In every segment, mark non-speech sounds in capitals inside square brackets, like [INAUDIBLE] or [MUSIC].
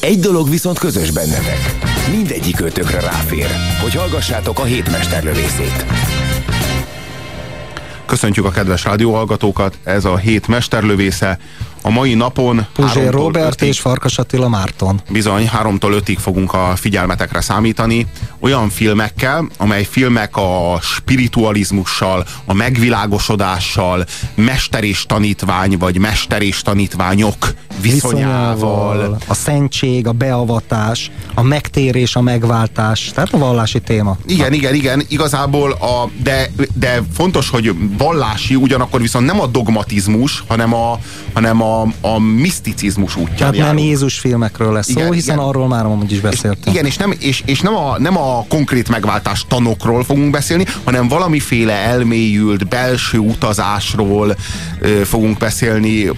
Egy dolog viszont közös bennetek. Mindegyik ötökre ráfér, hogy hallgassátok a hétmesterlövészét. Köszöntjük a kedves rádióhallgatókat, ez a hét mesterlövésze. A mai napon... Puzsér Robert és Farkas Attila Márton. Bizony, háromtól ötig fogunk a figyelmetekre számítani. Olyan filmekkel, amely filmek a spiritualizmussal, a megvilágosodással, mester és tanítvány, vagy mester és tanítványok viszonyával. viszonyával. A szentség, a beavatás, a megtérés, a megváltás. Tehát a vallási téma. Igen, igen, igen. Igazából, a, de, de fontos, hogy vallási, ugyanakkor viszont nem a dogmatizmus, hanem a, hanem a a, miszticizmus útján Tehát járunk. nem Jézus filmekről lesz igen, szó, hiszen igen. arról már amúgy is beszéltem. Igen, és nem, és, és nem, a, nem a konkrét megváltás tanokról fogunk beszélni, hanem valamiféle elmélyült belső utazásról ö, fogunk beszélni,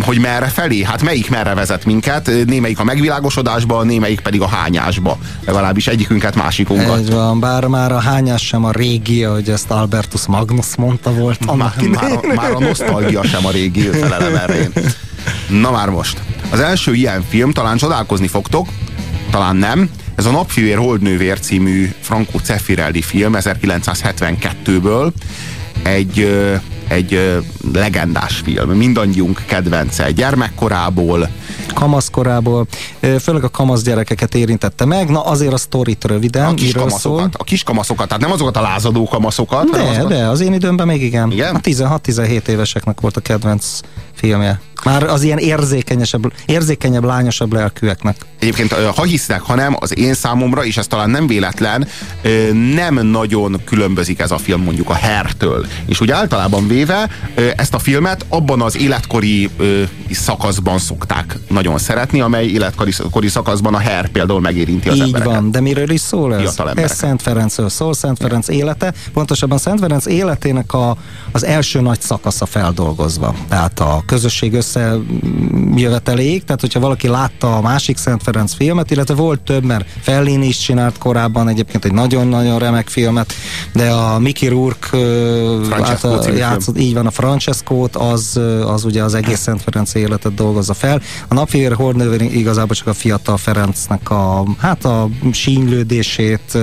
hogy merre felé? Hát melyik merre vezet minket? Némelyik a megvilágosodásba, némelyik pedig a hányásba. Legalábbis egyikünket, másikunkat. Egy van, bár már a hányás sem a régi, hogy ezt Albertus Magnus mondta volt. Már, már, a, már a nosztalgia sem a régi, felelem erre én. Na már most. Az első ilyen film, talán csodálkozni fogtok, talán nem, ez a Napfűér Holdnővér című Franco Cefirelli film 1972-ből. Egy egy legendás film, mindannyiunk kedvence, gyermekkorából, kamaszkorából, főleg a kamasz gyerekeket érintette meg, na azért a sztorit röviden, a kis kamaszokat, a kis kamaszokat, tehát nem azokat a lázadó kamaszokat. De, azokat... de, az én időmben még igen. igen? A 16-17 éveseknek volt a kedvenc filmje. Már az ilyen érzékenyesebb, érzékenyebb, lányosabb lelkűeknek. Egyébként, ha hisznek, hanem az én számomra, és ez talán nem véletlen, nem nagyon különbözik ez a film mondjuk a Hertől. És úgy általában véve ezt a filmet abban az életkori szakaszban szokták nagyon szeretni, amely életkori szakaszban a Her például megérinti az Így embereket. van, de miről is szól ez? Ez Szent Ferencről szól, Szent Ferenc élete, pontosabban Szent Ferenc életének a, az első nagy szakasza feldolgozva. Tehát a közösség összejöveteléig, tehát hogyha valaki látta a másik Szent Ferenc filmet, illetve volt több, mert Fellini is csinált korábban egyébként egy nagyon-nagyon remek filmet, de a Mickey Rourke játszott, így van, a Francesco-t, az, az ugye az egész Szent Ferenc életet dolgozza fel. A napfér Hornöver igazából csak a fiatal Ferencnek a, hát a sínylődését,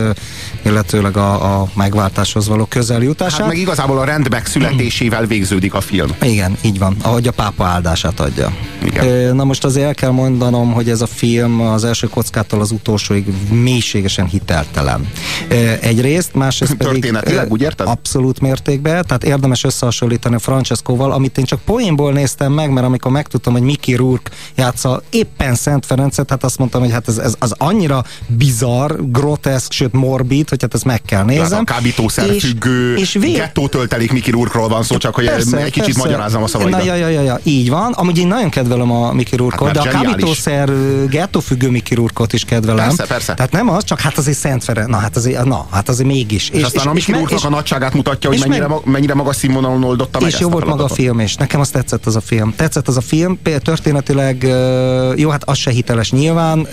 illetőleg a, a megváltáshoz való közeljutását. Hát meg igazából a rend megszületésével végződik a film. Igen, így van, ahogy a pápa áldását adja. Igen. Na most azért el kell mondanom, hogy ez a film az első kockától az utolsóig mélységesen hiteltelen. Egyrészt, másrészt pedig... Történetileg, úgy érted? Abszolút mértékben, tehát érdemes összehasonlítani a Francescoval, amit én csak poénból néztem meg, mert amikor megtudtam, hogy Mickey Rourke játsza éppen Szent Ferencet, hát azt mondtam, hogy hát ez, ez az annyira bizarr, groteszk, sőt morbid, hogy hát ezt meg kell nézem. Hát a kábítószer és, és vé... gettó töltelék Rourke-ról van szó, csak hogy persze, egy kicsit persze. magyarázzam a szavaidat. Na, ja, ja, ja, ja, így van. Amúgy én nagyon kedvelem a Rourke-ot, hát, de a kábítószer gettó függő Mickey Rourke-ot is kedvelem. Persze, persze. Tehát nem az, csak hát azért Szent Ferenc, na hát azért, na, hát azért mégis. És, és aztán és, a Mickey Rourke-nak a nagyságát mutatja, hogy mennyire, meg, mennyire magas színvonalon oldotta meg És jó volt maga a film, és nekem azt tetszett az a film. Tetszett az a film, történetileg jó, hát az se hiteles nyilván,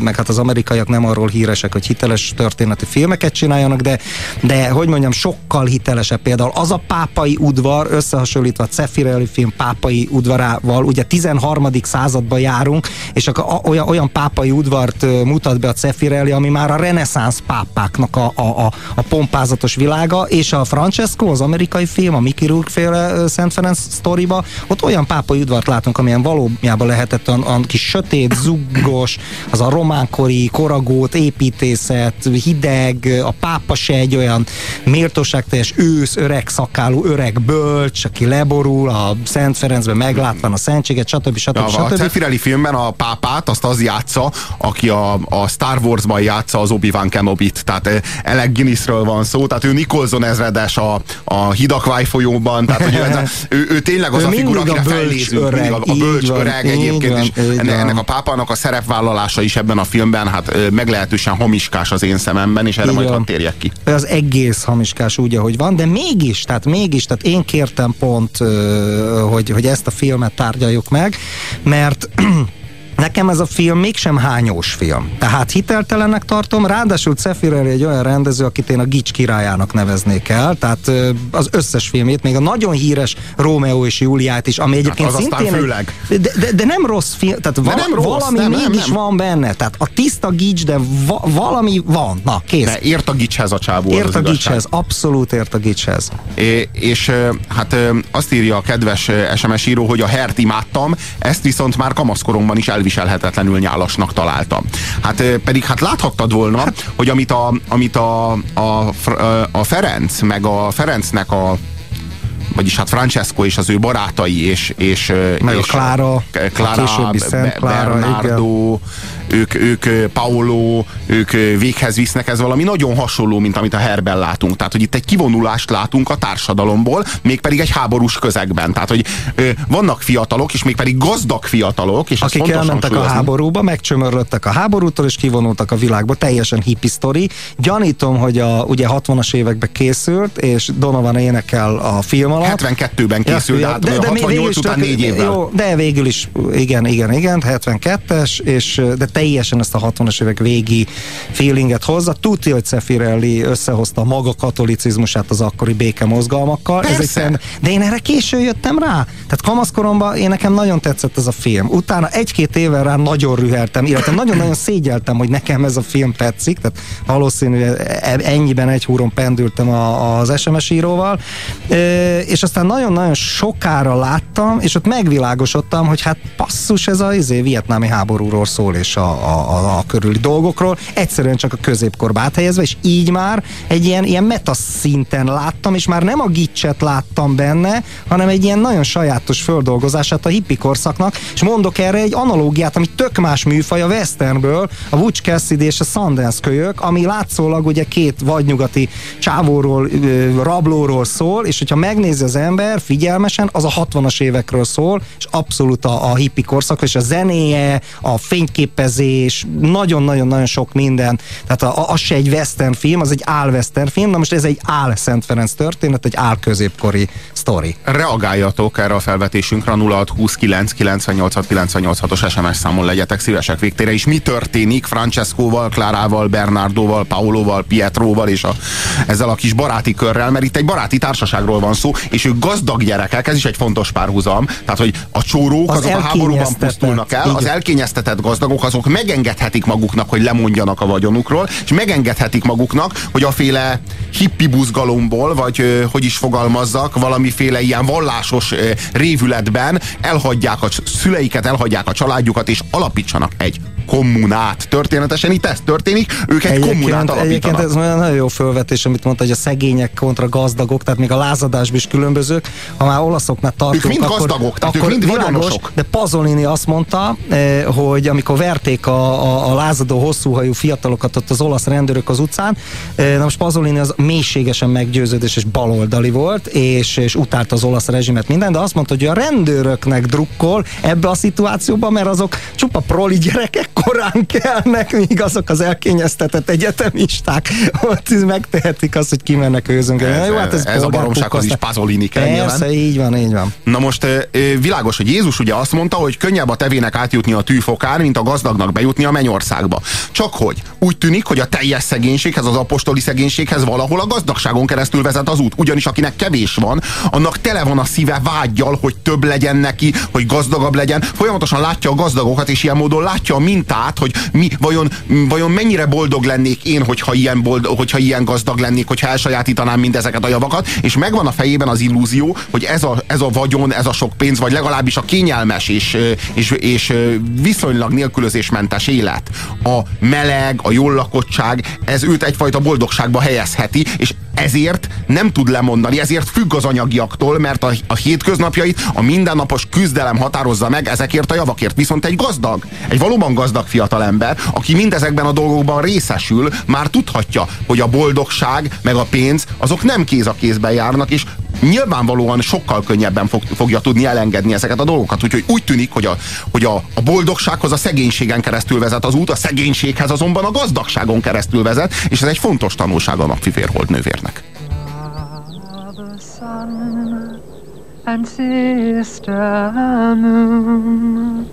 meg hát az amerikaiak nem arról híresek, hogy hiteles történeti filmeket csináljanak, de, de hogy mondjam, sokkal hitelesebb például az a pápai udvar, összehasonlítva a Cefirelli film pápai udvarával, ugye 13. században járunk, és a, olyan, olyan pápai udvart mutat be a Cefirelli, ami már a reneszánsz pápáknak a, a, a, a pompázatos világa, és a Francesco, az amerikai film, a Mickey Rourke féle Szent Ferenc sztoriba, ott olyan pápai udvart látunk, amilyen valójában lehetett olyan, olyan kis sötét, zuggos, az a románkori koragót, építészet, hideg, a pápa se egy olyan méltóságteljes ősz, öreg szakálú, öreg bölcs, aki leborul a Szent Ferencben meglát látván a szentséget, stb. Stb. A, a stb. Cefirelli filmben a pápát azt az játsza, aki a, a Star Wars-ban játsza az Obi-Wan Kenobit. Tehát eh, Alec Guinnessről van szó, tehát ő Nicholson ezredes a, a Hidakvály folyóban, tehát hogy ő, a- ő, ő tényleg az Ő a figura, a akire felnézünk, öreg, a, a bölcs van, öreg egyébként, van, és enne, ennek a pápának a szerepvállalása is ebben a filmben hát ö, meglehetősen hamiskás az én szememben, és erre Így majd van. térjek ki. az egész hamiskás úgy, ahogy van, de mégis, tehát mégis, tehát én kértem pont, ö, hogy, hogy ezt a filmet tárgyaljuk meg, mert [CLEARS THROAT] Nekem ez a film mégsem hányós film. Tehát hiteltelennek tartom, ráadásul Cefirelli egy olyan rendező, akit én a Gics királyának neveznék el, tehát az összes filmét, még a nagyon híres Rómeó és Júliát is, ami egyébként az aztán szintén... egy- főleg. De, de, de nem rossz film, tehát val- nem rossz, valami nem, mégis nem. van benne. Tehát a tiszta Gics, de va- valami van. Na, kész. De ért a gicshez a csávó. az Ért az a gicshez, abszolút ért a gicshez. É, és hát ö, azt írja a kedves SMS író, hogy a hert imádtam, ezt viszont már kamaszkoromban is elviselhetetlenül nyálasnak találtam. Hát pedig hát láthattad volna, hogy amit a, amit a, a, a Ferenc, meg a Ferencnek a vagyis hát Francesco és az ő barátai, és, és, Meg a és a Clara, későbbi Szent Be- Clara, Bernardo, ők, ők Paolo, ők véghez visznek, ez valami nagyon hasonló, mint amit a Herben látunk. Tehát, hogy itt egy kivonulást látunk a társadalomból, mégpedig egy háborús közegben. Tehát, hogy vannak fiatalok, és mégpedig gazdag fiatalok, és Akik elmentek a háborúba, megcsömörlöttek a háborútól, és kivonultak a világba. Teljesen hippi sztori. Gyanítom, hogy a ugye 60-as években készült, és Donovan énekel a film alatt. 72-ben készült, de, hát, de, de végül 68 is után tök- négy évvel. Jó, de végül is, igen, igen, igen, 72-es, és, de teljesen ezt a 60-as évek végi feelinget hozza. Tudja, hogy Cefirelli összehozta maga katolicizmusát az akkori béke mozgalmakkal. Ez egy Persze. szem- de én erre későn jöttem rá. Tehát kamaszkoromban én nekem nagyon tetszett ez a film. Utána egy-két éve rá nagyon rüheltem, illetve nagyon-nagyon szégyeltem, hogy nekem ez a film tetszik, tehát valószínű e- ennyiben egy húron pendültem a, az SMS íróval, Ö, és aztán nagyon-nagyon sokára láttam, és ott megvilágosodtam, hogy hát passzus ez a izé, vietnámi háborúról szól, és a, a, a, a körüli dolgokról, egyszerűen csak a középkorba áthelyezve, és így már egy ilyen, ilyen metaszinten láttam, és már nem a gicset láttam benne, hanem egy ilyen nagyon sajátos földolgozását a hippi korszaknak, és mondok erre egy analógiát, ami tök más műfaj a westernből, a Butch Cassidy és a Sundance kölyök, ami látszólag ugye két vadnyugati csávóról, ö, rablóról szól, és hogyha megnézi az ember figyelmesen, az a 60-as évekről szól, és abszolút a, a hippi korszak, és a zenéje, a fényképezés, nagyon-nagyon-nagyon sok minden. Tehát a, az se egy western film, az egy áll-western film, na most ez egy áll-Szent Ferenc történet, egy áll-középkori sztori. reagáljatok erre a felvetésünkre a 0629 98 98 os SMS számon legyetek szívesek végtére, és mi történik Francescoval, Klárával, Bernardoval, Paoloval, Pietroval és a, ezzel a kis baráti körrel, mert itt egy baráti társaságról van szó, és ők gazdag gyerekek, ez is egy fontos párhuzam, tehát hogy a csórók Az azok a háborúban pusztulnak el, az igen. elkényeztetett gazdagok azok megengedhetik maguknak, hogy lemondjanak a vagyonukról, és megengedhetik maguknak, hogy a féle hippi buzgalomból, vagy hogy is fogalmazzak, valamiféle ilyen vallásos ö, révületben elhagyják a szüleiket, elhagyják a családjukat, és alapítsanak egy kommunát. Történetesen itt ez történik, ők egy kommunát Egyébként, egyébként alapítanak. ez olyan nagyon jó felvetés, amit mondta, hogy a szegények kontra gazdagok, tehát még a lázadásban is különbözők. Ha már olaszoknál tartunk, mind akkor, gazdagok, tehát ők akkor mind világos, vagyonosok. De Pazolini azt mondta, eh, hogy amikor verték a, a, a lázadó hosszúhajú fiatalokat ott az olasz rendőrök az utcán, eh, na most Pazolini az mélységesen meggyőződés és baloldali volt, és, és utálta az olasz rezsimet minden, de azt mondta, hogy a rendőröknek drukkol ebbe a szituációban, mert azok csupa proli gyerekek korán kelnek, míg azok az elkényeztetett egyetemisták ott megtehetik azt, hogy kimennek őzöngeni. Ez- Jó, hát ez, ez a baromsághoz is. Pasolini kell nyilván. Persze, így van, így van. Na most világos, hogy Jézus ugye azt mondta, hogy könnyebb a tevének átjutni a tűfokán, mint a gazdagnak bejutni a mennyországba. Csak hogy úgy tűnik, hogy a teljes szegénységhez, az apostoli szegénységhez valahol a gazdagságon keresztül vezet az út. Ugyanis akinek kevés van, annak tele van a szíve vágyjal, hogy több legyen neki, hogy gazdagabb legyen. Folyamatosan látja a gazdagokat, és ilyen módon látja a mintát, hogy mi, vajon, vajon mennyire boldog lennék én, hogyha ilyen, boldog, hogyha ilyen gazdag lennék, hogyha elsajátítanám mindezeket a javakat, és megvan a fejében az illúzió, hogy ez a, ez a vagyon, ez a sok pénz, vagy legalábbis a kényelmes és, és, és viszonylag nélkülözésmentes élet, a meleg, a jól lakottság, ez őt egyfajta boldogságba helyezheti, és ezért nem tud lemondani, ezért függ az anyagiaktól, mert a, a hétköznapjait, a mindennapos küzdelem határozza meg ezekért a javakért. Viszont egy gazdag, egy valóban gazdag fiatalember, aki mindezekben a dolgokban részesül, már tudhatja, hogy a boldogság meg a pénz azok nem kéz a kézben járnak, és nyilvánvalóan sokkal könnyebben fog, fogja tudni elengedni ezeket a dolgokat. Úgyhogy úgy tűnik, hogy, a, hogy a, a boldogsághoz a szegénységen keresztül vezet az út, a szegénységhez azonban a gazdagságon keresztül vezet, és ez egy fontos tanulság a napfivérhold nővérnek. and sister moon.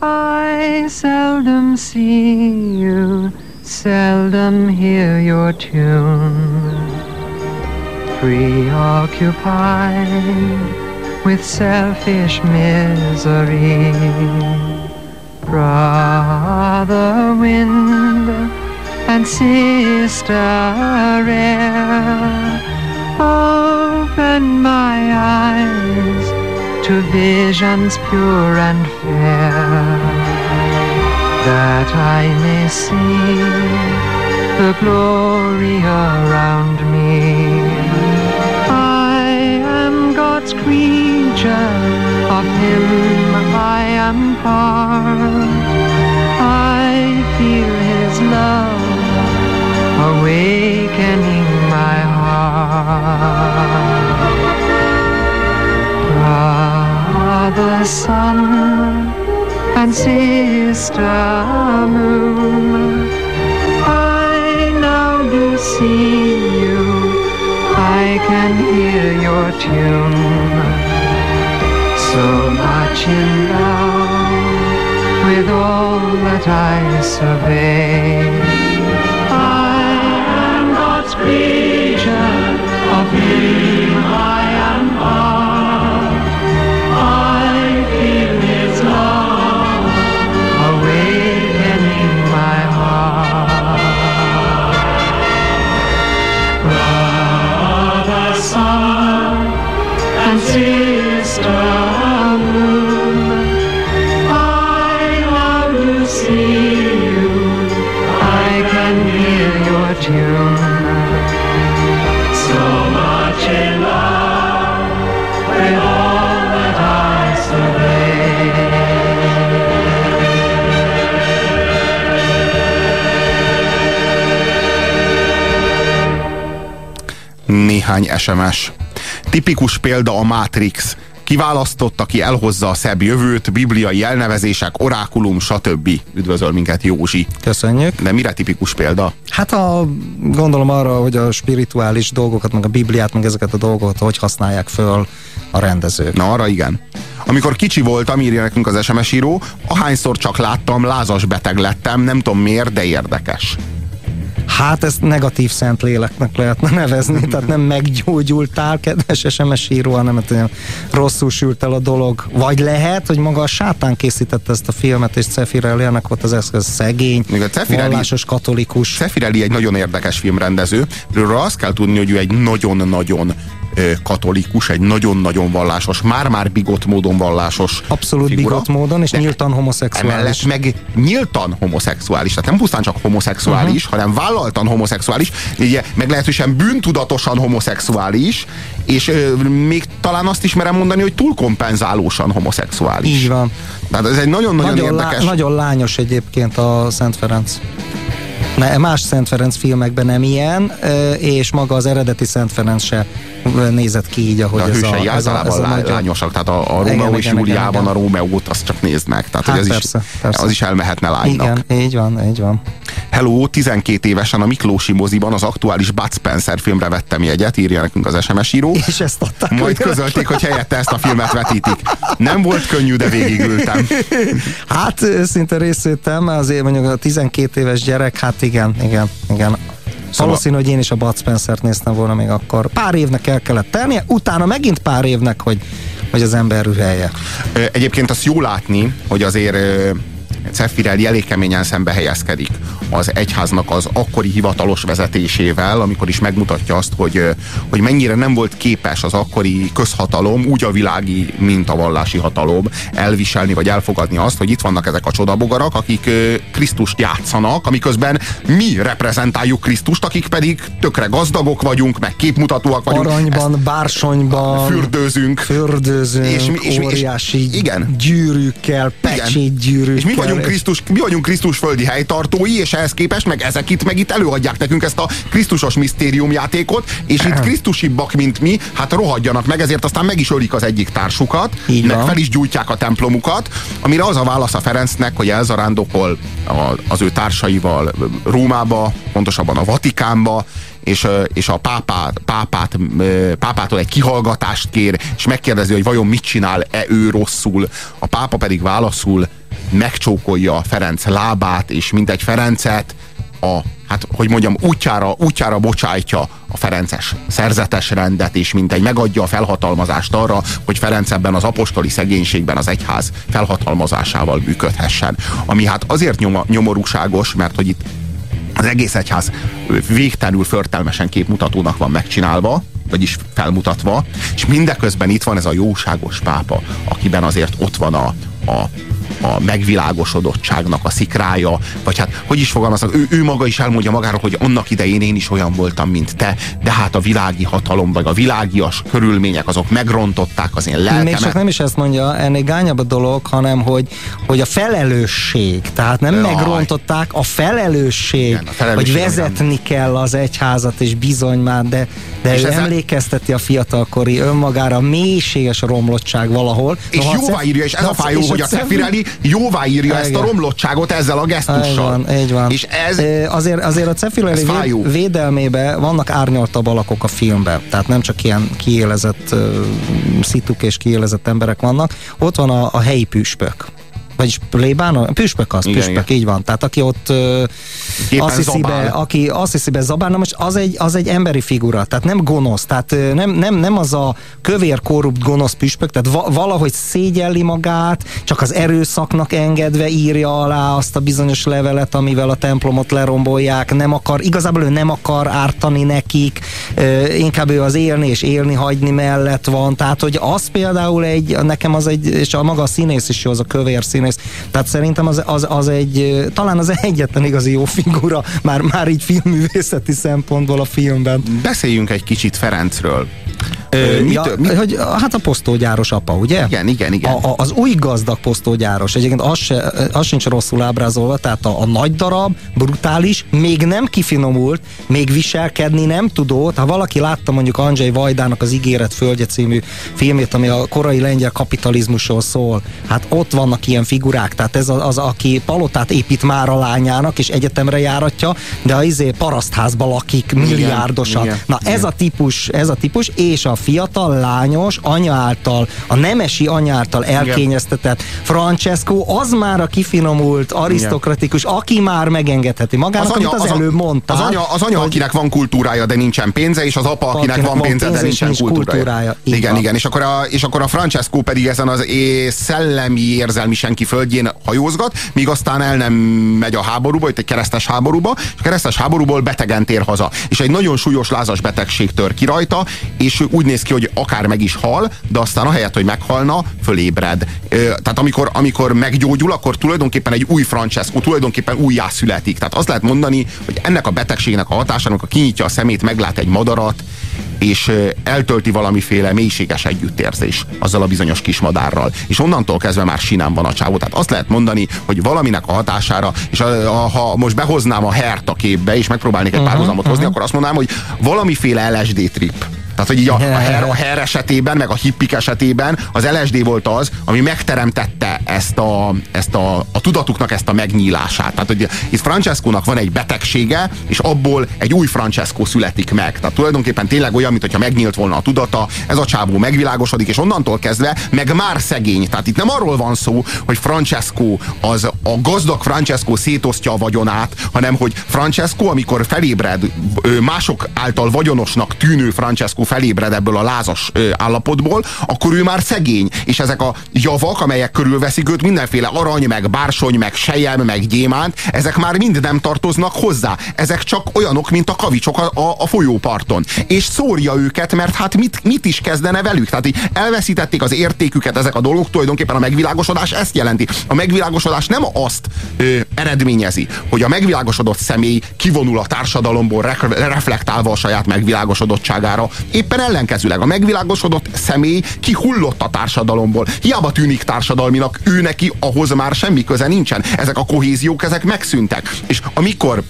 I seldom see you, seldom hear your tune. Preoccupied with selfish misery. Brother wind and sister air, open my eyes to visions pure and fair, that I may see the glory around me God's creature, of him I am part. I feel his love awakening my heart. Brother sun and sister moon, I now do see you I can hear your tune. So much in love with all that I survey. I am God's creature, of him Néhány SMS. Tipikus példa a Matrix. Kiválasztott, aki elhozza a szebb jövőt, bibliai elnevezések, orákulum, stb. Üdvözöl minket Józsi. Köszönjük. De mire tipikus példa? Hát a, gondolom arra, hogy a spirituális dolgokat, meg a Bibliát, meg ezeket a dolgokat hogy használják föl a rendezők. Na arra igen. Amikor kicsi voltam, írja nekünk az SMS író, ahányszor csak láttam, lázas beteg lettem, nem tudom miért, de érdekes. Hát ezt negatív szent léleknek lehetne nevezni, [LAUGHS] tehát nem meggyógyultál, kedves SMS író, hanem hát rosszul sült el a dolog. Vagy lehet, hogy maga a sátán készítette ezt a filmet, és Cefirelli ennek volt az eszköz szegény, Még a Cefirelli- vallásos katolikus. Cefirelli egy nagyon érdekes filmrendező, őről azt kell tudni, hogy ő egy nagyon-nagyon katolikus, egy nagyon-nagyon vallásos, már-már bigott módon vallásos Abszolút figura. bigott módon, és nyíltan homoszexuális. Emellett meg nyíltan homoszexuális, tehát nem pusztán csak homoszexuális, uh-huh. hanem vállaltan homoszexuális, ugye meglehetősen bűntudatosan homoszexuális, és ö, még talán azt is merem mondani, hogy túlkompenzálósan homoszexuális. Így van. Tehát ez egy nagyon-nagyon Nagyon, lá, érdekes... nagyon lányos egyébként a Szent Ferenc. Más Szent Ferenc filmekben nem ilyen, és maga az eredeti Szent Ferenc se nézett ki így, ahogy a ez a, ez a, ez a nagyon... lányosak, tehát a, a Rómeó és Júliában a Rómeót azt csak nézd meg, tehát Hát hogy ez persze, is, persze. az is elmehetne lánynak. Igen, így van, így van. Hello, 12 évesen a Miklósi moziban az aktuális Bud Spencer filmre vettem jegyet, írja nekünk az SMS író. És ezt adták. Majd közölték, hogy helyette ezt a filmet vetítik. Nem volt könnyű, de végigültem. [LAUGHS] Hát őszinte részvétem, azért mondjuk a 12 éves gyerek, hát igen, igen, igen. Szóval- Valószínű, hogy én is a Bud Spencer-t néztem volna még akkor. Pár évnek el kellett tennie, utána megint pár évnek, hogy, hogy az ember rühelje. Egyébként azt jó látni, hogy azért Cefirelli elég keményen szembe helyezkedik az egyháznak az akkori hivatalos vezetésével, amikor is megmutatja azt, hogy, hogy mennyire nem volt képes az akkori közhatalom, úgy a világi, mint a vallási hatalom elviselni vagy elfogadni azt, hogy itt vannak ezek a csodabogarak, akik Krisztust játszanak, amiközben mi reprezentáljuk Krisztust, akik pedig tökre gazdagok vagyunk, meg képmutatóak vagyunk. Aranyban, Ezt bársonyban fürdőzünk. Fürdőzünk, és mi, és óriási és mi, igen. gyűrűkkel, gyűrűkkel. És mi vagyunk, Krisztus, mi vagyunk Krisztus földi helytartói, és ehhez képest meg ezek itt meg itt előadják nekünk ezt a Krisztusos misztériumjátékot, és itt Krisztusibbak, mint mi, hát rohadjanak meg, ezért aztán meg is ölik az egyik társukat, Így meg fel is gyújtják a templomukat, amire az a válasz a Ferencnek, hogy elzarándokol az ő társaival Rómába, pontosabban a Vatikánba, és, és a pápát, pápát, pápától egy kihallgatást kér, és megkérdezi, hogy vajon mit csinál-e ő rosszul. A pápa pedig válaszul, megcsókolja Ferenc lábát, és mint egy Ferencet a, hát hogy mondjam, útjára, útjára bocsájtja a Ferences szerzetes rendet, és mint egy megadja a felhatalmazást arra, hogy Ferenc ebben az apostoli szegénységben az egyház felhatalmazásával működhessen. Ami hát azért nyoma, nyomorúságos, mert hogy itt az egész egyház végtelenül förtelmesen képmutatónak van megcsinálva, vagyis felmutatva, és mindeközben itt van ez a jóságos pápa, akiben azért ott van a, a, a megvilágosodottságnak a szikrája, vagy hát, hogy is fogalmaznak, ő, ő maga is elmondja magáról, hogy annak idején én is olyan voltam, mint te, de hát a világi hatalom, vagy a világias körülmények, azok megrontották az én lelkemet. Még csak nem is ezt mondja, ennél gányabb a dolog, hanem hogy, hogy a felelősség, tehát nem Jaj. megrontották, a felelősség, Igen, a felelősség hogy vezetni nem. kell az egyházat, és bizony már, de, de és ő emlékezteti a fiatalkori önmagára mélységes romlottság valahol. És jóvá írja, és ez a fájó, hogy a Cefirelli jóvá írja ezt a romlottságot ezzel a gesztussal. Így van, így van. És ez, azért, azért a Cefirelli véd, védelmébe vannak árnyaltabb alakok a filmben. Tehát nem csak ilyen kiélezett uh, szituk és kiélezett emberek vannak. Ott van a, a helyi püspök vagyis plébáno, püspök az, igen, püspök, igen. így van. Tehát aki ott uh, azt hiszi, be, aki azt hiszi be zabálna, most az egy, az egy emberi figura, tehát nem gonosz, tehát nem, nem, nem az a kövér korrupt gonosz püspök, tehát va, valahogy szégyelli magát, csak az erőszaknak engedve írja alá azt a bizonyos levelet, amivel a templomot lerombolják, nem akar, igazából ő nem akar ártani nekik, inkább ő az élni és élni hagyni mellett van, tehát hogy az például egy, nekem az egy, és a maga a színész is jó, az a kövér színész, színész. Tehát szerintem az, az, az egy, talán az egyetlen igazi jó figura, már, már így filmművészeti szempontból a filmben. Beszéljünk egy kicsit Ferencről. Ö, mit, ja, mit? Hogy, hát a posztógyáros apa, ugye? Igen, igen, igen. A, a, az új gazdag posztógyáros, egyébként az, se, az sincs rosszul ábrázolva, tehát a, a nagy darab, brutális, még nem kifinomult, még viselkedni nem tudott. Ha valaki látta mondjuk Andrzej Vajdának az Ígéret Földje című filmét, ami a korai lengyel kapitalizmusról szól, hát ott vannak ilyen figurák, tehát ez az, az aki palotát épít már a lányának, és egyetemre járatja, de a izé parasztházba lakik milliárdosan. Igen, Na igen. ez a típus, ez a típus, és a fiatal, lányos, anya által, a nemesi anya által elkényeztetett Francesco, az már a kifinomult, arisztokratikus, Igen. aki már megengedheti magának, az anya, amit az, az előbb mondta. Az anya, az anya hogy... akinek van kultúrája, de nincsen pénze, és az apa, akinek, akinek van pénze, pénze de nincsen nincs kultúrája. kultúrája. Igen, igen, és akkor, a, és akkor a Francesco pedig ezen az é, szellemi, érzelmi senki földjén hajózgat, míg aztán el nem megy a háborúba, itt egy keresztes háborúba, és a keresztes háborúból betegen tér haza. És egy nagyon súlyos lázas betegség tör ki rajta, és úgy néz ki, hogy akár meg is hal, de aztán ahelyett, hogy meghalna, fölébred. Tehát amikor, amikor meggyógyul, akkor tulajdonképpen egy új Francesco, tulajdonképpen újjászületik. Tehát azt lehet mondani, hogy ennek a betegségnek a hatásának, amikor kinyitja a szemét, meglát egy madarat, és eltölti valamiféle mélységes együttérzés azzal a bizonyos kismadárral. És onnantól kezdve már sinán van a csávó. Tehát azt lehet mondani, hogy valaminek a hatására, és a, a, ha most behoznám a hert a képbe, és megpróbálnék egy uh-huh, párhuzamot hozni, uh-huh. akkor azt mondanám, hogy valamiféle LSD trip tehát, hogy így a, a, her, a her esetében, meg a hippik esetében az LSD volt az, ami megteremtette ezt a, ezt a, a tudatuknak ezt a megnyílását. Tehát, hogy itt Francesco-nak van egy betegsége, és abból egy új Francesco születik meg. Tehát tulajdonképpen tényleg olyan, mintha megnyílt volna a tudata, ez a csávó megvilágosodik, és onnantól kezdve meg már szegény. Tehát itt nem arról van szó, hogy Francesco az a gazdag Francesco szétosztja a vagyonát, hanem hogy Francesco, amikor felébred mások által vagyonosnak tűnő Francesco felébred ebből a lázas állapotból, akkor ő már szegény, és ezek a javak, amelyek körülveszik, őt mindenféle arany, meg bársony, meg sejem, meg gyémánt, ezek már mind nem tartoznak hozzá. Ezek csak olyanok, mint a kavicsok a, a, a folyóparton. És szórja őket, mert hát mit, mit is kezdene velük? Tehát így elveszítették az értéküket ezek a dolgok, tulajdonképpen a megvilágosodás ezt jelenti. A megvilágosodás nem azt ö, eredményezi, hogy a megvilágosodott személy kivonul a társadalomból, re, reflektálva a saját megvilágosodottságára. Éppen ellenkezőleg a megvilágosodott személy kihullott a társadalomból. Hiába tűnik társadalminak, ő neki ahhoz már semmi köze nincsen. Ezek a kohéziók, ezek megszűntek. És amikor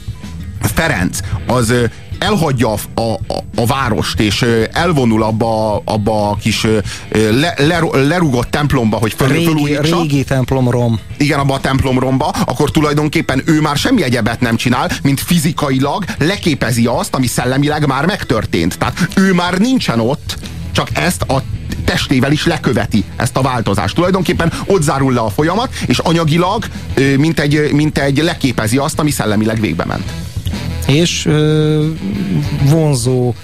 Ferenc az elhagyja a, a, a várost, és elvonul abba, abba a kis le, le, lerugott templomba, hogy föl, régi, fölújítsa. régi templomrom. Igen, abba a templomromba, akkor tulajdonképpen ő már semmi egyebet nem csinál, mint fizikailag leképezi azt, ami szellemileg már megtörtént. Tehát ő már nincsen ott, csak ezt a testével is leköveti ezt a változást. Tulajdonképpen ott zárul le a folyamat, és anyagilag mint egy, mint egy leképezi azt, ami szellemileg végbe ment. És ö, vonzó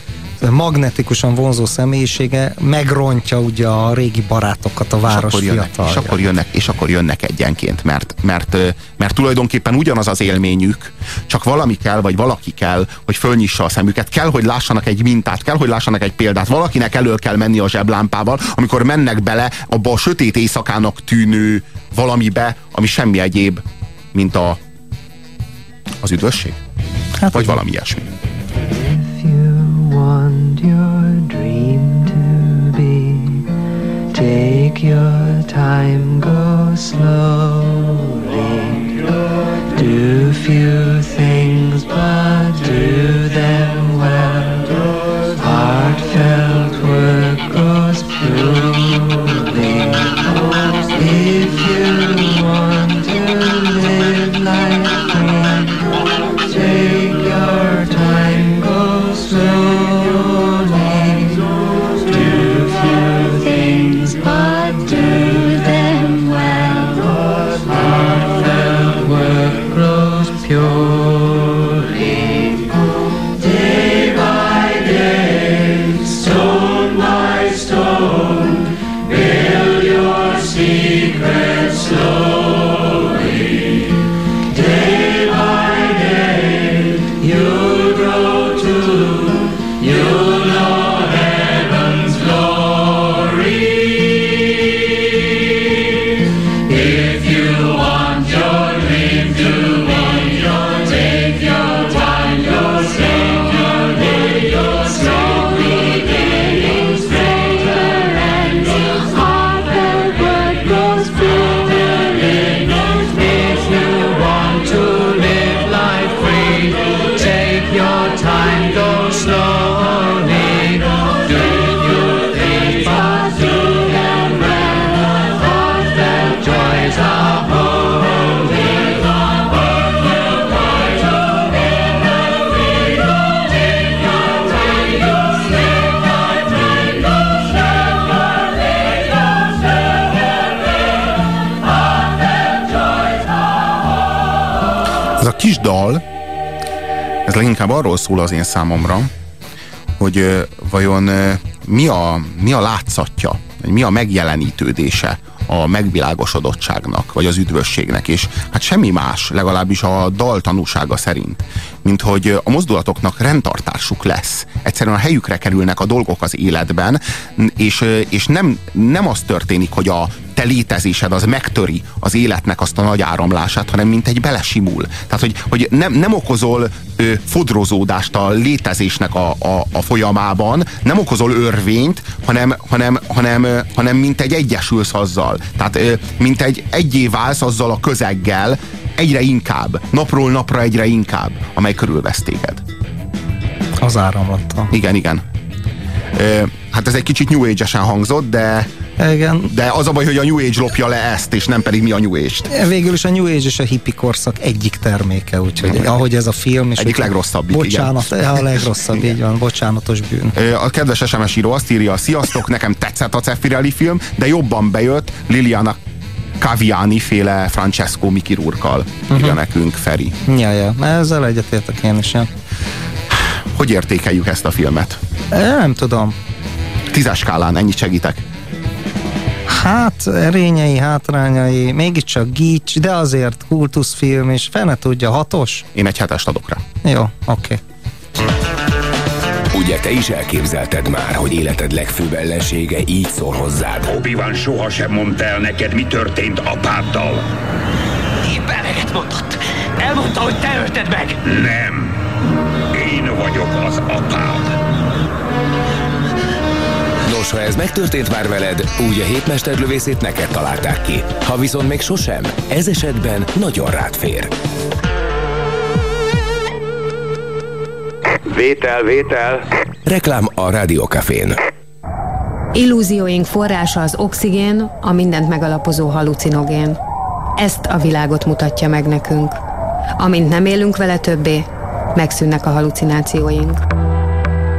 magnetikusan vonzó személyisége megrontja ugye a régi barátokat, a város és és akkor jönnek, és akkor jönnek egyenként, mert, mert, mert tulajdonképpen ugyanaz az élményük, csak valami kell, vagy valaki kell, hogy fölnyissa a szemüket, kell, hogy lássanak egy mintát, kell, hogy lássanak egy példát, valakinek elő kell menni a zseblámpával, amikor mennek bele abba a sötét éjszakának tűnő valamibe, ami semmi egyéb, mint a, az üdvösség. Hát, vagy valami ilyesmi. want your dream to be. Take your time, go slowly. Do few things, but do them dal, ez leginkább arról szól az én számomra, hogy vajon mi a, mi a látszatja, mi a megjelenítődése a megvilágosodottságnak, vagy az üdvösségnek, és hát semmi más, legalábbis a dal tanúsága szerint, mint hogy a mozdulatoknak rendtartásuk lesz. Egyszerűen a helyükre kerülnek a dolgok az életben, és, és nem, nem az történik, hogy a te létezésed az megtöri az életnek azt a nagy áramlását, hanem mint egy belesimul. Tehát, hogy, hogy nem, nem okozol ö, fodrozódást a létezésnek a, a, a folyamában, nem okozol örvényt, hanem, hanem, hanem, hanem mint egy egyesülsz azzal. Tehát ö, mint egy egyé válsz azzal a közeggel, egyre inkább, napról napra egyre inkább, amely körülvesz téged. Az áramlattal. Igen, igen. Hát ez egy kicsit New Age-esen hangzott, de, Igen. de az a baj, hogy a New Age lopja le ezt, és nem pedig mi a New Age-t. Végül is a New Age és a hippie korszak egyik terméke, úgyhogy ahogy ez a film... És Egyik legrosszabbik, Bocsánat, igen. a legrosszabb, így van, bocsánatos bűn. A kedves SMS író azt írja, sziasztok, nekem tetszett a Ceffirelli film, de jobban bejött Liliana Caviani féle Francesco Mikirurkal, írja Mhm. nekünk Feri. Ja, ja, ezzel egyetértek én is. Ja. Hogy értékeljük ezt a filmet? Nem tudom. Tízes skálán, ennyit segítek. Hát, erényei, hátrányai, mégiscsak gics, de azért kultuszfilm, és fene tudja, hatos? Én egy hetest adok rá. Jó, oké. Okay. Ugye te is elképzelted már, hogy életed legfőbb ellensége így szól hozzád? Obi-Wan sohasem mondta el neked, mi történt apáddal. Éppen eleget mondott. Elmondta, hogy te ölted meg. Nem. Én vagyok az apád. Nos, ha ez megtörtént már veled, úgy a hétmesterlövészét neked találták ki. Ha viszont még sosem, ez esetben nagyon rád fér. Vétel, vétel. Reklám a Rádiókafén. Illúzióink forrása az oxigén, a mindent megalapozó halucinogén. Ezt a világot mutatja meg nekünk. Amint nem élünk vele többé, megszűnnek a halucinációink.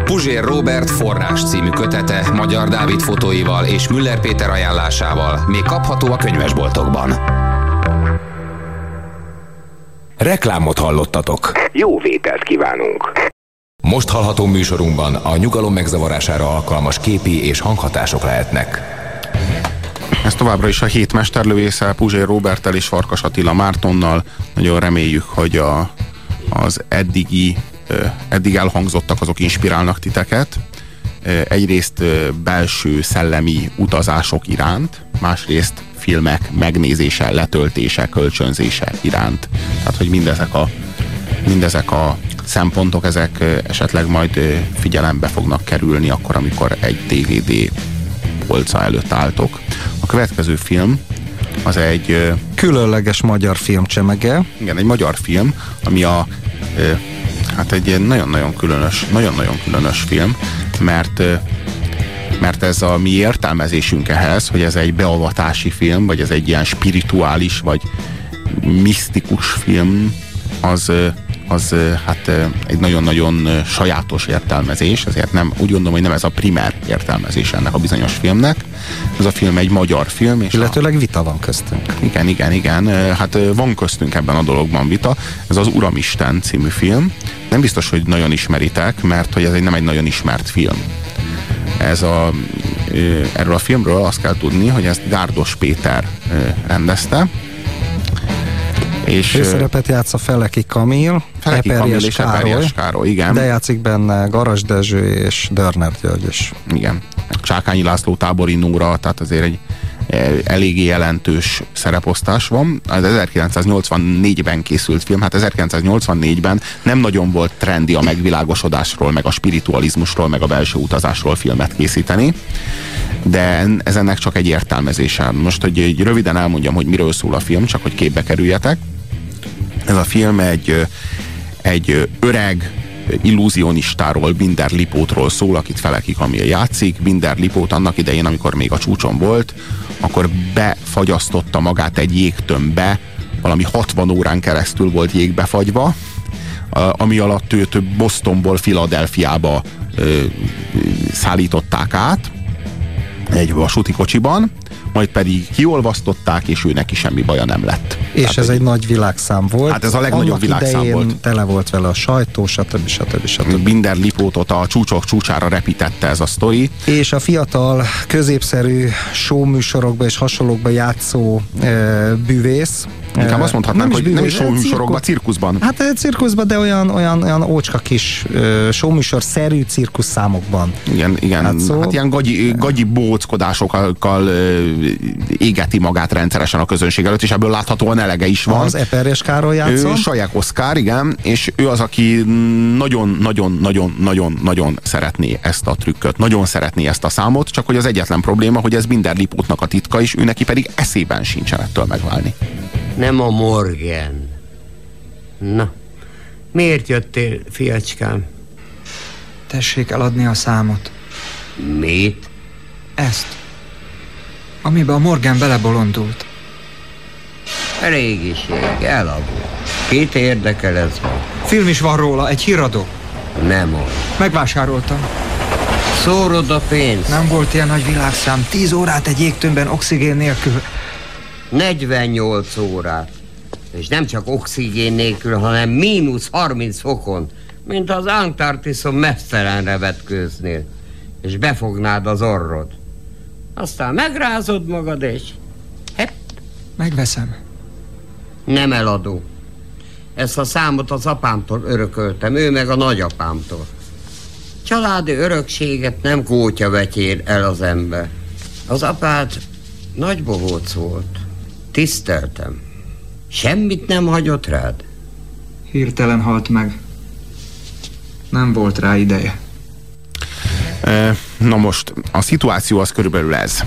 Puzsér Robert forrás című kötete Magyar Dávid fotóival és Müller Péter ajánlásával még kapható a könyvesboltokban. Reklámot hallottatok. Jó vételt kívánunk. Most hallható műsorunkban a nyugalom megzavarására alkalmas képi és hanghatások lehetnek. Ez továbbra is a hét mesterlövésze Puzsér Robertel és Farkas Attila Mártonnal. Nagyon reméljük, hogy a, az eddigi, eddig elhangzottak azok inspirálnak titeket. Egyrészt belső szellemi utazások iránt, másrészt filmek megnézése, letöltése, kölcsönzése iránt. Tehát, hogy mindezek a, mindezek a szempontok, ezek esetleg majd figyelembe fognak kerülni akkor, amikor egy DVD polca előtt álltok. A következő film az egy... Különleges magyar film csemege. Igen, egy magyar film, ami a hát egy nagyon-nagyon különös, nagyon-nagyon különös film, mert mert ez a mi értelmezésünk ehhez, hogy ez egy beavatási film, vagy ez egy ilyen spirituális, vagy misztikus film, az, az hát egy nagyon-nagyon sajátos értelmezés, ezért nem, úgy gondolom, hogy nem ez a primer értelmezés ennek a bizonyos filmnek. Ez a film egy magyar film. És Illetőleg a... vita van köztünk. Igen, igen, igen. Hát van köztünk ebben a dologban vita. Ez az Uramisten című film. Nem biztos, hogy nagyon ismeritek, mert hogy ez egy nem egy nagyon ismert film. Ez a, erről a filmről azt kell tudni, hogy ezt Gárdos Péter rendezte, és szerepet játsz a Feleki Kamil, Feleki Kamil és Károly, Károly, igen. De játszik benne Garas Dezső és Dörner György is. Igen. Csákányi László tábori Nóra, tehát azért egy eléggé jelentős szereposztás van. Az 1984-ben készült film, hát 1984-ben nem nagyon volt trendi a megvilágosodásról, meg a spiritualizmusról, meg a belső utazásról filmet készíteni, de ez ennek csak egy értelmezése. Most, hogy egy röviden elmondjam, hogy miről szól a film, csak hogy képbe kerüljetek. Ez a film egy, egy öreg, illúzionistáról, Binder Lipótról szól, akit Feleki Kamil játszik. Binder Lipót annak idején, amikor még a csúcson volt, akkor befagyasztotta magát egy jégtömbbe, valami 60 órán keresztül volt jégbefagyva, ami alatt őt Bostonból Filadelfiába szállították át egy vasúti kocsiban, majd pedig kiolvasztották, és ő neki semmi baja nem lett. És Tehát ez egy, egy nagy világszám volt. Hát ez a legnagyobb világszám volt. tele volt vele a sajtó, stb. stb. stb. Binder Lipótot a csúcsok csúcsára repítette ez a sztori. És a fiatal, középszerű showműsorokba és hasonlókba játszó e, bűvész, Inkább azt mondhatnánk, nem hogy nem is showműsorokban, cirkuszban. Hát cirkuszban, de olyan, olyan, olyan ócska kis showműsor-szerű cirkusz számokban. Igen, igen. Hát, szó... hát ilyen gagyi, gagyi bóckodásokkal égeti magát rendszeresen a közönség előtt, és ebből láthatóan elege is van. Az Eperjes Károly játszol. Ő Sajek Oszkár, igen, és ő az, aki nagyon-nagyon-nagyon-nagyon-nagyon szeretné ezt a trükköt, nagyon szeretné ezt a számot, csak hogy az egyetlen probléma, hogy ez minden Lipótnak a titka, és ő neki pedig eszében sincsen ettől megválni. Nem a Morgan. Na, miért jöttél, fiacskám? Tessék eladni a számot. Mit? Ezt. Amiben a Morgan belebolondult. Régiség, elavul. Kit érdekel ez ma? Film is van róla, egy híradó. Nem mond. Megvásároltam. Szórod a pénzt. Nem volt ilyen nagy világszám. Tíz órát egy jégtömbben oxigén nélkül. 48 órát. És nem csak oxigén nélkül, hanem mínusz 30 fokon, mint az Antarktiszon mesztelenre vetkőznél, és befognád az orrod. aztán megrázod magad, és Megveszem. nem eladó. Ezt a számot az apámtól örököltem, ő meg a nagyapámtól. Családi örökséget nem kótya vetyér el az ember. Az apád nagy bohóc volt. Tiszteltem. Semmit nem hagyott rád. Hirtelen halt meg. Nem volt rá ideje. E, Na most, a szituáció az körülbelül ez.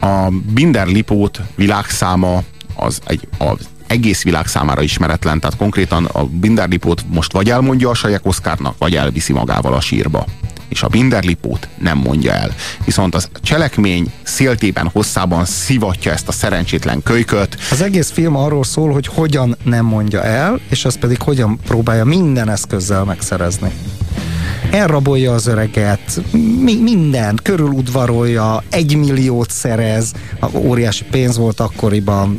A Binder Lipót világszáma az egy, az egész világ számára ismeretlen, tehát konkrétan a Binder Lipót most vagy elmondja a Sajek Oszkárnak, vagy elviszi magával a sírba. És a Binder Lipót nem mondja el. Viszont az cselekmény széltében, hosszában szivatja ezt a szerencsétlen kölyköt. Az egész film arról szól, hogy hogyan nem mondja el, és az pedig hogyan próbálja minden eszközzel megszerezni elrabolja az öreget, mi, mindent, körüludvarolja, egy milliót szerez, óriási pénz volt akkoriban,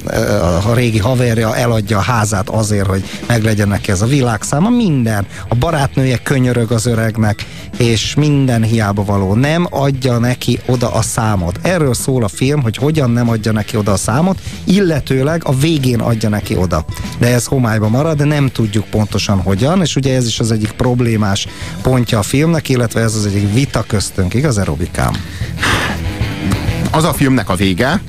a régi haverja eladja a házát azért, hogy meglegyen neki ez a világszáma, minden. A barátnője könyörög az öregnek, és minden hiába való. Nem adja neki oda a számot. Erről szól a film, hogy hogyan nem adja neki oda a számot, illetőleg a végén adja neki oda. De ez homályba marad, de nem tudjuk pontosan hogyan, és ugye ez is az egyik problémás pontja a filmnek, illetve ez az egyik vita köztünk, igaz, Robikám? Az a filmnek a vége,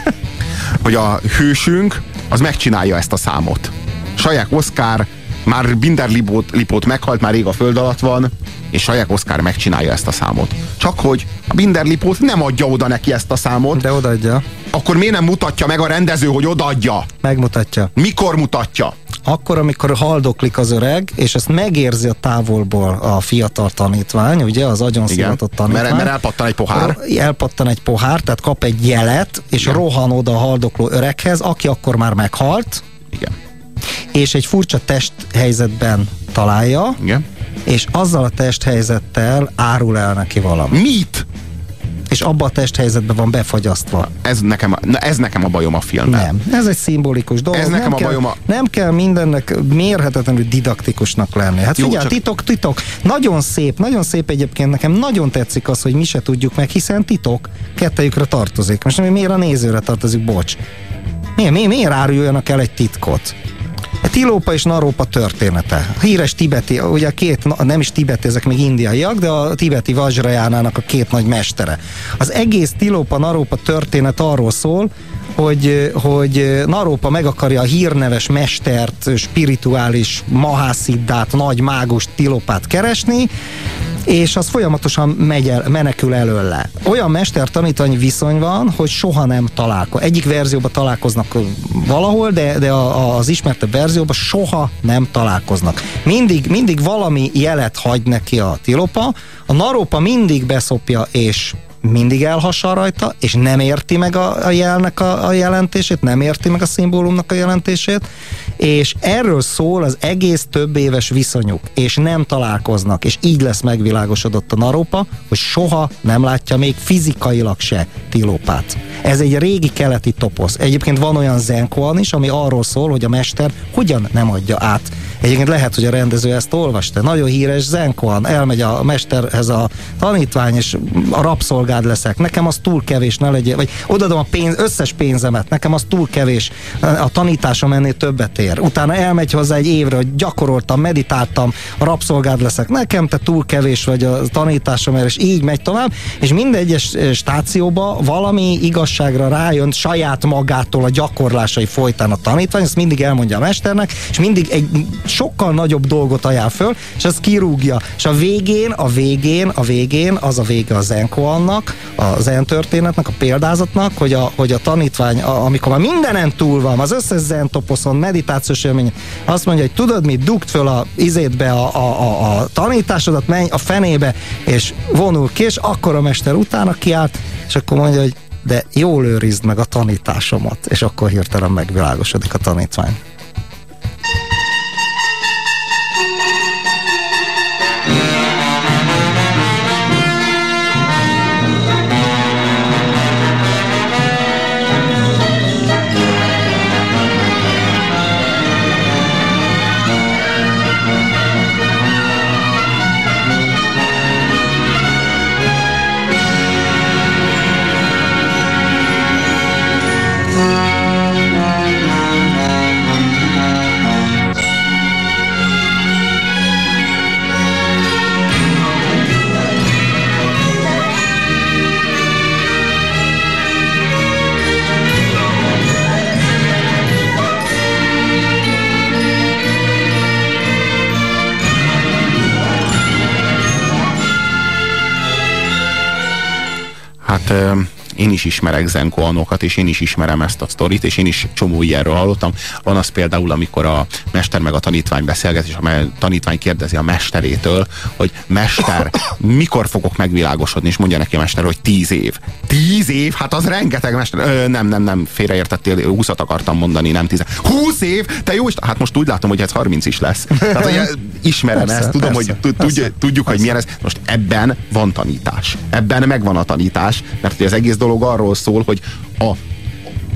[LAUGHS] hogy a hősünk az megcsinálja ezt a számot. Saják Oszkár már Binder Lipót, Lipót meghalt, már rég a föld alatt van, és Sajek Oszkár megcsinálja ezt a számot. Csak hogy a Binder Lipót nem adja oda neki ezt a számot. De odaadja. Akkor miért nem mutatja meg a rendező, hogy odaadja? Megmutatja. Mikor mutatja? Akkor, amikor haldoklik az öreg, és ezt megérzi a távolból a fiatal tanítvány, ugye, az agyon szivatott tanítvány. Mert, mert elpattan egy pohár. Elpattan egy pohár, tehát kap egy jelet, és Igen. rohan oda a haldokló öreghez, aki akkor már meghalt. Igen. És egy furcsa testhelyzetben találja. Igen. És azzal a testhelyzettel árul el neki valami. Mit? és abba a testhelyzetben van befagyasztva. Ez nekem, na ez nekem a bajom a filmben. Nem, ez egy szimbolikus dolog. Ez nekem nem a kell, bajom a... Nem kell mindennek mérhetetlenül didaktikusnak lenni. Hát figyelj, csak... titok, titok. Nagyon szép, nagyon szép egyébként nekem nagyon tetszik az, hogy mi se tudjuk meg, hiszen titok kettejükre tartozik. Most miért a nézőre tartozik, bocs. Miért, miért, miért áruljanak el egy titkot? Tilópa és Narópa története. A híres tibeti, ugye két, nem is tibeti, ezek még indiaiak, de a tibeti Vajrajánának a két nagy mestere. Az egész Tilópa Narópa történet arról szól, hogy, hogy Narópa meg akarja a hírneves mestert, spirituális mahásziddát, nagy mágus Tilopát keresni, és az folyamatosan megy el, menekül előle. Olyan mester-tanítani viszony van, hogy soha nem találkozik. Egyik verzióban találkoznak valahol, de, de a, az ismertebb verzióban soha nem találkoznak. Mindig, mindig valami jelet hagy neki a tilopa, a narópa mindig beszopja és mindig elhasal rajta, és nem érti meg a, a jelnek a, a jelentését, nem érti meg a szimbólumnak a jelentését, és erről szól az egész több éves viszonyuk, és nem találkoznak, és így lesz megvilágosodott a narópa, hogy soha nem látja még fizikailag se Tilópát. Ez egy régi keleti toposz. Egyébként van olyan zenkoan is, ami arról szól, hogy a mester hogyan nem adja át. Egyébként lehet, hogy a rendező ezt olvasta. Nagyon híres zenkoan, elmegy a mesterhez a tanítvány, és a rabszolgád leszek. Nekem az túl kevés, ne legyen, vagy odadom a pénz, összes pénzemet, nekem az túl kevés. A tanításom ennél többet ér. Utána elmegy hozzá egy évre, hogy gyakoroltam, meditáltam, a rabszolgád leszek. Nekem te túl kevés vagy a tanításom, és így megy tovább, és minden egyes stációba valami igazságra rájön saját magától a gyakorlásai folytán a tanítvány, ezt mindig elmondja a mesternek, és mindig egy sokkal nagyobb dolgot ajánl föl, és ez kirúgja. És a végén, a végén, a végén, az a vége a Zenko annak, a Zen történetnek, a példázatnak, hogy a, hogy a tanítvány, a, amikor már mindenen túl van, az összes Zen toposzon, meditációs élmény, azt mondja, hogy tudod mit, dugd föl a izétbe a, a, a, a tanításodat, menj a fenébe, és vonul ki, és akkor a mester utána kiállt, és akkor mondja, hogy de jól őrizd meg a tanításomat, és akkor hirtelen megvilágosodik a tanítvány. Hát én is ismerek zenkoanokat, és én is ismerem ezt a sztorit, és én is csomó ilyenről hallottam. Van az például, amikor a mester meg a tanítvány beszélget, és a tanítvány kérdezi a mesterétől, hogy mester, mikor fogok megvilágosodni, és mondja neki a mester, hogy tíz év. Tíz év? Hát az rengeteg mester. Ö, nem, nem, nem, félreértettél, húszat akartam mondani, nem tíz. Húsz év? Te jó Hát most úgy látom, hogy ez harminc is lesz. Tehát, hogy [LAUGHS] ismerem persze, ezt, tudom, persze, hogy tudjuk, tudjuk hogy milyen ez. Most ebben van tanítás. Ebben megvan a tanítás, mert hogy az egész dolog arról szól, hogy a,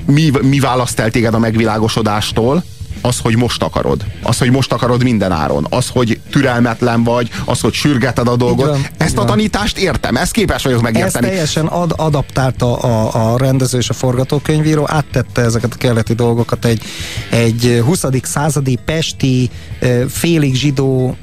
mi, mi választ el téged a megvilágosodástól, az, hogy most akarod. Az, hogy most akarod minden áron. Az, hogy türelmetlen vagy, az, hogy sürgeted a dolgot. Van, Ezt a tanítást értem, ezt képes vagyok megérteni. Ezt teljesen ad, adaptálta a, a rendező és a forgatókönyvíró, áttette ezeket a keleti dolgokat egy, egy 20. századi pesti, félig zsidó,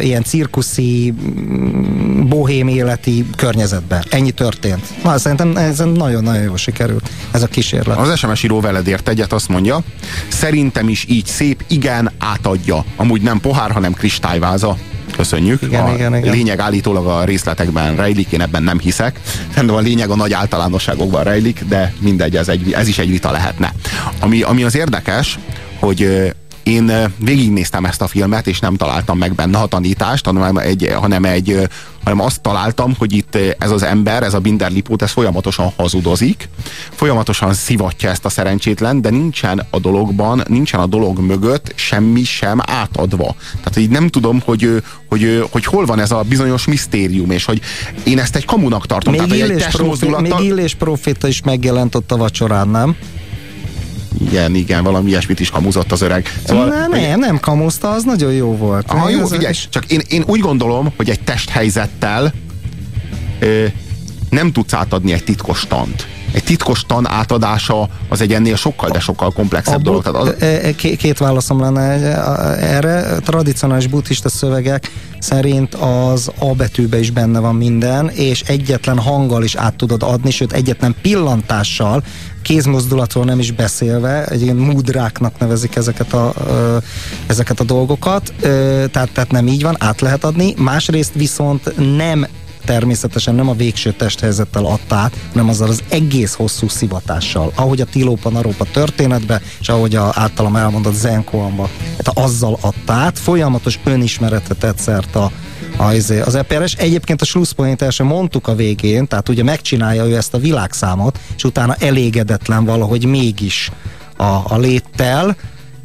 ilyen cirkuszi, mm, bohém életi környezetbe. Ennyi történt. Na, szerintem ez nagyon-nagyon jól sikerült ez a kísérlet. Az SMS író veled ért egyet, azt mondja, szerintem is is így szép, igen, átadja. Amúgy nem pohár, hanem kristályváza. Köszönjük. Igen, a igen, igen. lényeg állítólag a részletekben rejlik, én ebben nem hiszek. Szerintem a lényeg a nagy általánosságokban rejlik, de mindegy, ez, egy, ez is egy vita lehetne. Ami, ami az érdekes, hogy én végignéztem ezt a filmet, és nem találtam meg benne a tanítást, hanem egy, hanem egy hanem azt találtam, hogy itt ez az ember, ez a Binder Lipót, ez folyamatosan hazudozik, folyamatosan szivatja ezt a szerencsétlen, de nincsen a dologban, nincsen a dolog mögött semmi sem átadva. Tehát így nem tudom, hogy, hogy, hogy hol van ez a bizonyos misztérium, és hogy én ezt egy kamunak tartom. Még, Tehát, illés, proféta, még illés proféta is megjelent ott a vacsorán, nem? Igen, igen, valami ilyesmit is kamuzott az öreg. Szóval, Na, nem, hogy... nem kamuzta, az nagyon jó volt. Aha, jó, figyelj, csak én, én úgy gondolom, hogy egy testhelyzettel ö, nem tudsz átadni egy titkos tant egy titkos tan átadása az egy ennél sokkal, de sokkal komplexebb a dolog. Tehát az... E, e, két válaszom lenne erre. Tradicionális buddhista szövegek szerint az A betűbe is benne van minden, és egyetlen hanggal is át tudod adni, sőt egyetlen pillantással, kézmozdulatról nem is beszélve, egy ilyen mudráknak nevezik ezeket a, ezeket a dolgokat, tehát, tehát nem így van, át lehet adni. Másrészt viszont nem természetesen nem a végső testhelyzettel adta át, hanem azzal az egész hosszú szivatással. Ahogy a Tilópa Narópa történetbe, és ahogy a általam elmondott Zenkoamba, hát azzal adta át, folyamatos önismeretet tett szert a, az, az EPRS. Egyébként a slusszpoint el sem mondtuk a végén, tehát ugye megcsinálja ő ezt a világszámot, és utána elégedetlen valahogy mégis a, a léttel,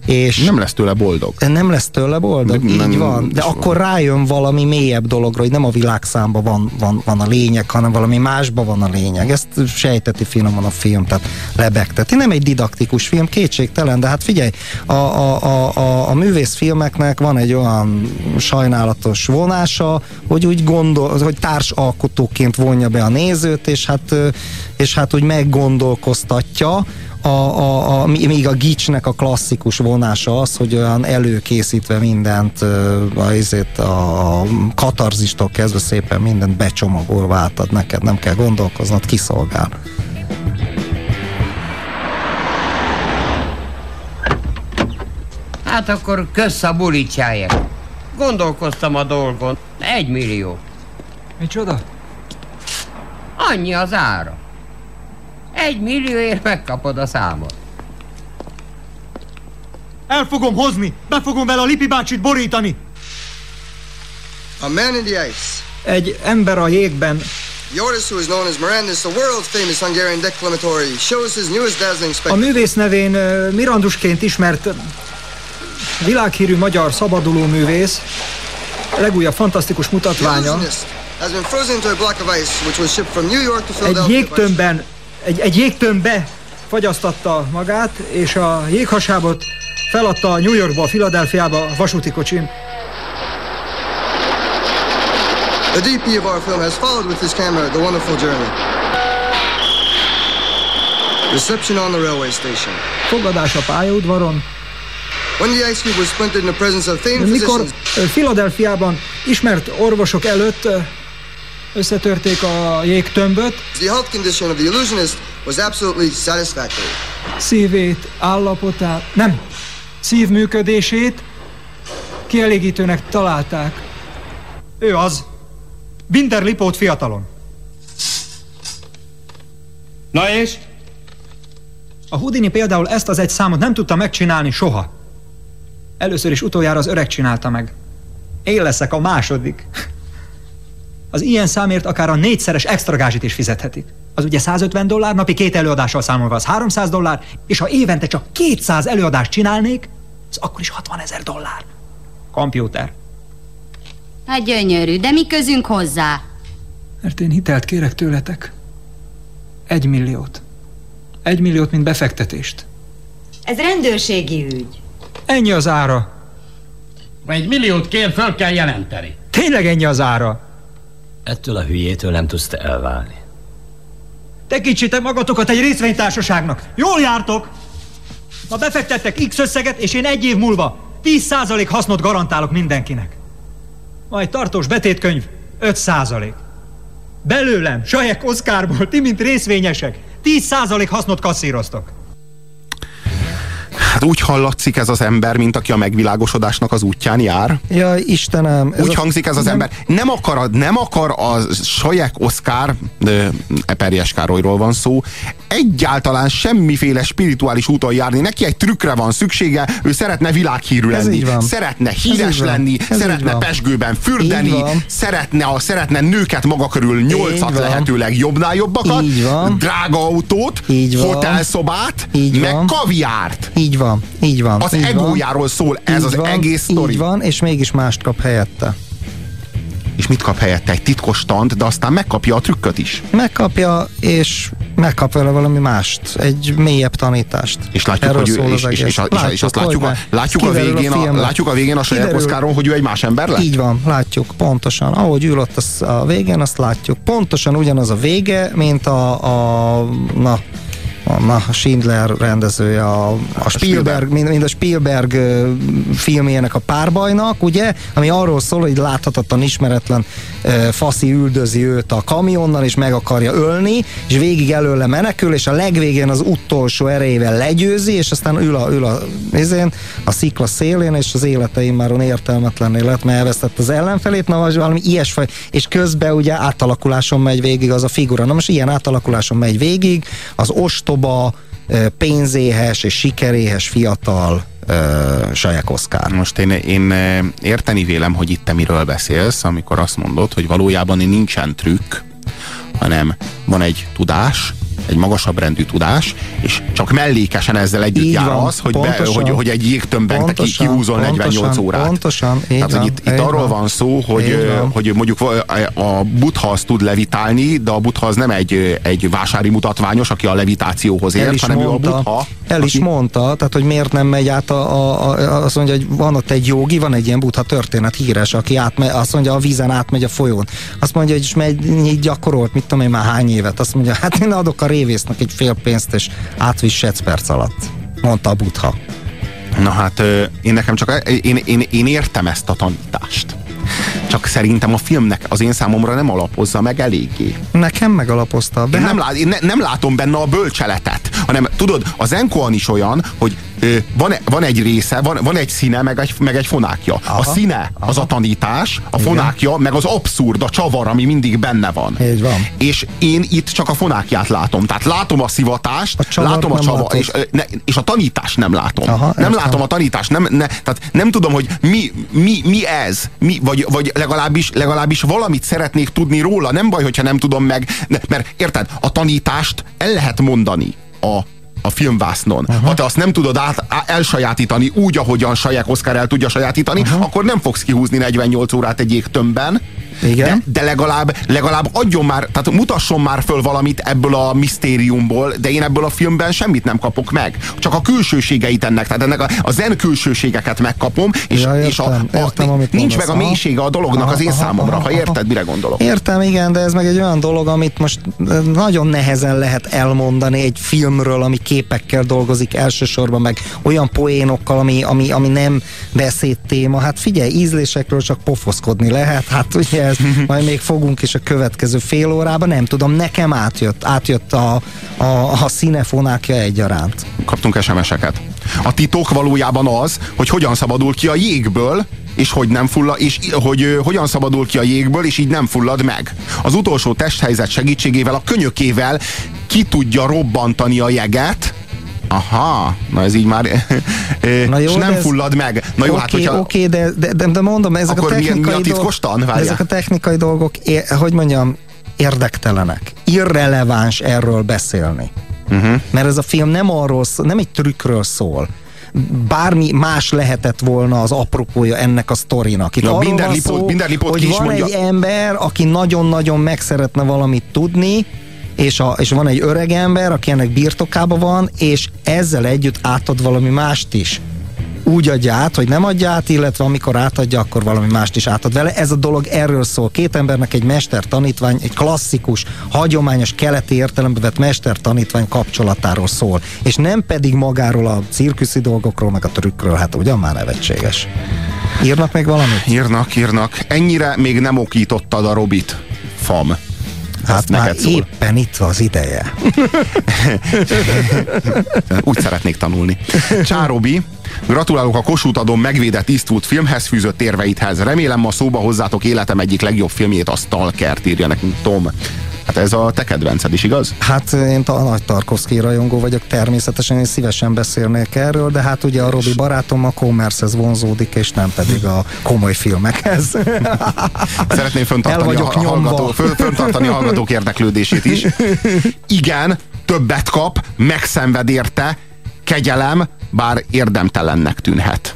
és nem lesz tőle boldog. Nem lesz tőle boldog, nem, így nem, van. De akkor van. rájön valami mélyebb dologra, hogy nem a világszámban van, van, van a lényeg, hanem valami másban van a lényeg. Ezt sejteti finoman a film, tehát lebegteti. Nem egy didaktikus film, kétségtelen, de hát figyelj, a, a, a, a, a művészfilmeknek van egy olyan sajnálatos vonása, hogy úgy gondol, hogy társalkotóként vonja be a nézőt, és hát, és hát úgy meggondolkoztatja, a, a, a, míg a gicsnek a klasszikus vonása az, hogy olyan előkészítve mindent, a, ezért a, a katarzistól kezdve szépen mindent becsomagolva átad neked, nem kell gondolkoznod, kiszolgál. Hát akkor kösz a bulicsáért. Gondolkoztam a dolgon. Egy millió. Micsoda? Annyi az ára. Egy millióért megkapod a számot. El fogom hozni! Be fogom vele a Lipi bácsit borítani! A man in the ice. Egy ember a jégben. Joris, who is known as Mirandus, the world famous Hungarian declamatory, shows his newest dazzling spectacle. A művész nevén Mirandusként ismert világhírű magyar szabaduló művész, legújabb fantasztikus mutatványa. Egy jégtömbben egy, egy jégtömbbe fagyasztatta magát, és a jéghasábot feladta New Yorkba, Philadelphiába vasúti kocsin. The DP of our film has followed with his camera the wonderful journey. Reception on the railway station. Fogadás a pályaudvaron. When the ice cube was splintered in the presence of famed Mikor Philadelphiában ismert orvosok előtt összetörték a jégtömböt. The health condition of the illusionist was absolutely satisfactory. Szívét, állapotát, nem, szívműködését kielégítőnek találták. Ő az. Binder Lipót fiatalon. Na és? A Houdini például ezt az egy számot nem tudta megcsinálni soha. Először is utoljára az öreg csinálta meg. Én leszek a második. Az ilyen számért akár a négyszeres extra gázsit is fizethetik. Az ugye 150 dollár, napi két előadással számolva az 300 dollár, és ha évente csak 200 előadást csinálnék, az akkor is 60 ezer dollár. Kompjúter. Hát gyönyörű, de mi közünk hozzá? Mert én hitelt kérek tőletek. Egy milliót. Egy milliót, mint befektetést. Ez rendőrségi ügy. Ennyi az ára. Ha egy milliót kér, föl kell jelenteni. Tényleg ennyi az ára. Ettől a hülyétől nem tudsz te elválni. Tekintsétek magatokat egy részvénytársaságnak. Jól jártok! Ma befektettek X összeget, és én egy év múlva 10% hasznot garantálok mindenkinek. Majd tartós betétkönyv 5%. Belőlem, Sajek Oszkárból, ti mint részvényesek, 10% hasznot kasszíroztok. Hát úgy hallatszik ez az ember, mint aki a megvilágosodásnak az útján jár. Ja, Istenem. Ez úgy a... hangzik ez az nem... ember. Nem akar, nem akar a Sajek Oszkár, Eperjes Károlyról van szó, egyáltalán semmiféle spirituális úton járni. Neki egy trükkre van szüksége, ő szeretne világhírű lenni, szeretne híres lenni, ez szeretne pesgőben fürdeni, szeretne, a, szeretne nőket maga körül nyolcat lehetőleg jobbnál jobbakat, drága autót, hotelszobát, meg kaviárt. Így van, így van. Az így egójáról van, szól ez az van, egész sztori. Így van, és mégis mást kap helyette. És mit kap helyette? Egy titkos tant, de aztán megkapja a trükköt is. Megkapja, és megkap vele valami mást, egy mélyebb tanítást. És látjuk, Erről hogy ő, és, az és, egész. és, és, és azt látjuk, a, látjuk, a végén, a, a látjuk a végén a saját Oszkáron, hogy ő egy más ember lett? Így van, látjuk, pontosan. Ahogy ül ott az a végén, azt látjuk. Pontosan ugyanaz a vége, mint a, a na, a Schindler rendezője, a, a Spielberg, mind, mind a Spielberg filmjének a párbajnak, ugye, ami arról szól, hogy láthatatlan, ismeretlen faszi üldözi őt a kamionnal, és meg akarja ölni, és végig előle menekül, és a legvégén az utolsó erejével legyőzi, és aztán ül a, ül a, izén, a szikla szélén, és az életeim már értelmetlenné lett, mert elvesztett az ellenfelét, na vagy valami ilyesfaj, és közben ugye átalakuláson megy végig az a figura. Na most ilyen átalakuláson megy végig, az ostoba, pénzéhes és sikeréhes fiatal Sajek Oszkár. Most én, én érteni vélem, hogy itt te miről beszélsz, amikor azt mondod, hogy valójában nincsen trükk, hanem van egy tudás, egy magasabb rendű tudás, és csak mellékesen ezzel együtt így jár van, az, hogy, pontosan, be, hogy, hogy egy jégtömbben te kihúzol 48 órát. Pontosan, így Tehát, van, itt, itt arról van, szó, hogy, hogy mondjuk a butha az tud levitálni, de a butha az nem egy, egy vásári mutatványos, aki a levitációhoz ért, hanem mondta, ő a butha. El aki... is mondta, tehát hogy miért nem megy át a, a, a, azt mondja, hogy van ott egy jogi, van egy ilyen butha történet híres, aki átme, azt mondja, a vízen átmegy a folyón. Azt mondja, hogy is megy, így gyakorolt, mit tudom én már hány évet. Azt mondja, hát én adok a révésznek egy fél pénzt, és átvisz perc alatt. Mondta a butha. Na hát én nekem csak, én, én, én értem ezt a tanítást. Csak szerintem a filmnek az én számomra nem alapozza meg eléggé. Nekem megalapozta. De én, nem, lát, én ne, nem látom benne a bölcseletet, hanem tudod, az Enkoan is olyan, hogy van, van egy része, van, van egy színe, meg egy, meg egy fonákja. Aha, a színe aha. az a tanítás, a Igen. fonákja, meg az abszurd, a csavar, ami mindig benne van. Így van. És én itt csak a fonákját látom. Tehát látom a szivatást, a látom a csavar, és, ne, és a tanítást nem látom. Aha, nem látom a tanítást, nem, ne, tehát nem tudom, hogy mi, mi, mi ez, mi, vagy, vagy legalábbis, legalábbis valamit szeretnék tudni róla. Nem baj, hogyha nem tudom meg, mert érted, a tanítást el lehet mondani a a filmvásznon. Uh-huh. Ha te azt nem tudod át, elsajátítani úgy, ahogyan Sajek Oszkár el tudja sajátítani, uh-huh. akkor nem fogsz kihúzni 48 órát egy jégtömbben. Igen. De, de legalább, legalább adjon már, tehát mutasson már föl valamit ebből a misztériumból, de én ebből a filmben semmit nem kapok meg. Csak a külsőségeit ennek, tehát ennek a, a zen külsőségeket megkapom, és, ja, értem, és a, a, értem, nincs mondasz, meg a mélysége a dolognak aha, az én aha, számomra, aha, ha érted, aha. mire gondolok. Értem, igen, de ez meg egy olyan dolog, amit most nagyon nehezen lehet elmondani egy filmről, ami képekkel dolgozik elsősorban, meg olyan poénokkal, ami, ami, ami nem beszéd téma. Hát figyelj, ízlésekről csak pofoszkodni lehet, hát ugye ez [LAUGHS] majd még fogunk is a következő fél órában, nem tudom, nekem átjött, átjött a, a, a színefonákja egyaránt. Kaptunk SMS-eket. A titok valójában az, hogy hogyan szabadul ki a jégből, és hogy nem fullad, és hogy ö, hogyan szabadul ki a jégből, és így nem fullad meg. Az utolsó testhelyzet segítségével, a könyökével ki tudja robbantani a jeget, Aha, na ez így már... [LAUGHS] Na jó, és nem ez... fullad meg. Na jó, okay, hát hogyha... Oké, okay, de, de, de, mondom, ezek akkor a technikai mi, mi a dolgok... Ezek a technikai dolgok, hogy mondjam, érdektelenek. Irreleváns erről beszélni. Uh-huh. Mert ez a film nem arról szól, nem egy trükkről szól bármi más lehetett volna az apropója ennek a sztorinak. Itt Na, minden, lipót, szó, minden lipót hogy van mondja. egy ember, aki nagyon-nagyon meg szeretne valamit tudni, és, a, és van egy öreg ember, aki ennek birtokában van, és ezzel együtt átad valami mást is úgy adja át, hogy nem adja át, illetve amikor átadja, akkor valami mást is átad vele. Ez a dolog erről szól. Két embernek egy mester-tanítvány, egy klasszikus, hagyományos keleti értelembe vett mester-tanítvány kapcsolatáról szól. És nem pedig magáról a cirkuszi dolgokról, meg a trükkről, hát ugyan már nevetséges. Írnak még valamit? Írnak, írnak. Ennyire még nem okítottad a Robit, fam. Hát már szól. éppen itt az ideje. [LAUGHS] Úgy szeretnék tanulni. Csárobi, gratulálok a Kossuth adom megvédett Eastwood filmhez fűzött érveidhez. Remélem ma szóba hozzátok életem egyik legjobb filmjét, a Stalkert írja nekünk Tom. Hát ez a te kedvenced is, igaz? Hát én a nagy Tarkovsky rajongó vagyok, természetesen én szívesen beszélnék erről, de hát ugye a Robi barátom a commerce vonzódik, és nem pedig a komoly filmekhez. [LAUGHS] Szeretném föntartani, a, hallgató, fön, föntartani a hallgatók érdeklődését is. Igen, többet kap, megszenved érte, kegyelem, bár érdemtelennek tűnhet.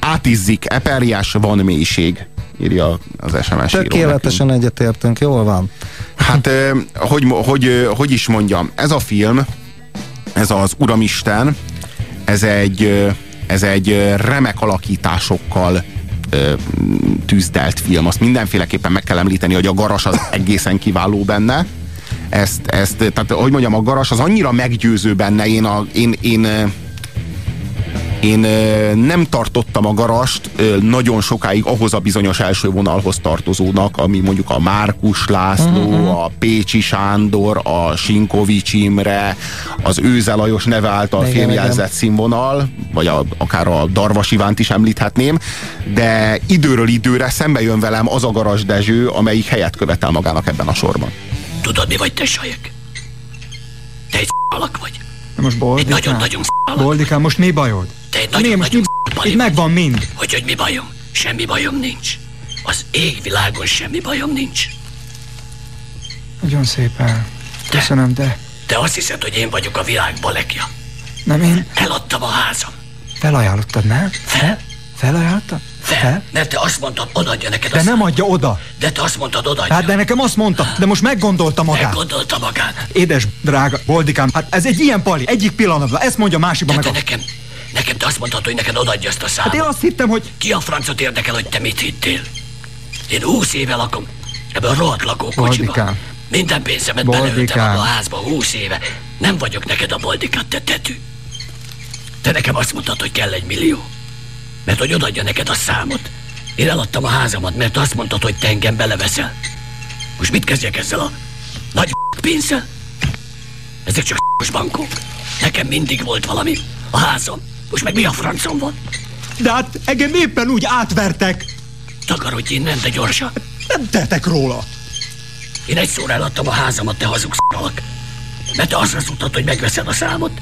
Átizzik, eperjes, van mélység írja az SMS Tökéletesen író egyetértünk, jól van. Hát, hogy, hogy, hogy is mondjam, ez a film, ez az Uramisten, ez egy, ez egy remek alakításokkal tűzdelt film. Azt mindenféleképpen meg kell említeni, hogy a garas az egészen kiváló benne. Ezt, ezt, tehát, hogy mondjam, a garas az annyira meggyőző benne, én, a, én, én én nem tartottam a garast nagyon sokáig ahhoz a bizonyos első vonalhoz tartozónak, ami mondjuk a Márkus László, uh-huh. a Pécsi Sándor, a Sinkovics Imre, az Őze Lajos neve által filmjelzett színvonal, vagy a, akár a Darvas Ivánt is említhetném, de időről időre szembe jön velem az a Garas Dezső, amelyik helyet követel magának ebben a sorban. Tudod, mi vagy te, Sajek? Te egy alak vagy. Most Boldikán? Egy nagyon-nagyon Boldikán, most mi bajod? Te egy nagyon, most mi, itt megvan mind. Hogy, hogy mi bajom? Semmi bajom nincs. Az égvilágon semmi bajom nincs. Nagyon szépen. Köszönöm, de... Te azt hiszed, hogy én vagyok a világ balekja. Nem én? Eladtam a házam. Felajánlottad, nem? Fel? Felajánlottad? Fel? Fel? Mert te azt mondtad, odaadja neked De nem adja oda. De te azt mondtad, odaadja. Hát de nekem azt mondta, de most meggondolta magát. Meggondolta magát. Édes, drága, boldikám, hát ez egy ilyen pali, egyik pillanatban, ezt mondja másikban meg. a... nekem, nekem te azt mondtad, hogy neked odaadja ezt a számot. Hát én azt hittem, hogy... Ki a francot érdekel, hogy te mit hittél? Én húsz éve lakom ebben a rohadt lakókocsiban. Minden pénzemet belőltem a házba húsz éve. Nem vagyok neked a boldikát, te tetű. Te nekem azt mondtad, hogy kell egy millió. Mert hogy odaadja neked a számot. Én eladtam a házamat, mert azt mondtad, hogy te engem beleveszel. Most mit kezdjek ezzel a nagy pénzzel? Ezek csak bankok. Nekem mindig volt valami. A házam. Most meg mi a francom van? De hát engem éppen úgy átvertek. Takarodj innen, de gyorsan. Nem tettek róla. Én egy szóra eladtam a házamat, te hazugsz alak. Mert te azt mondtad, hogy megveszed a számot.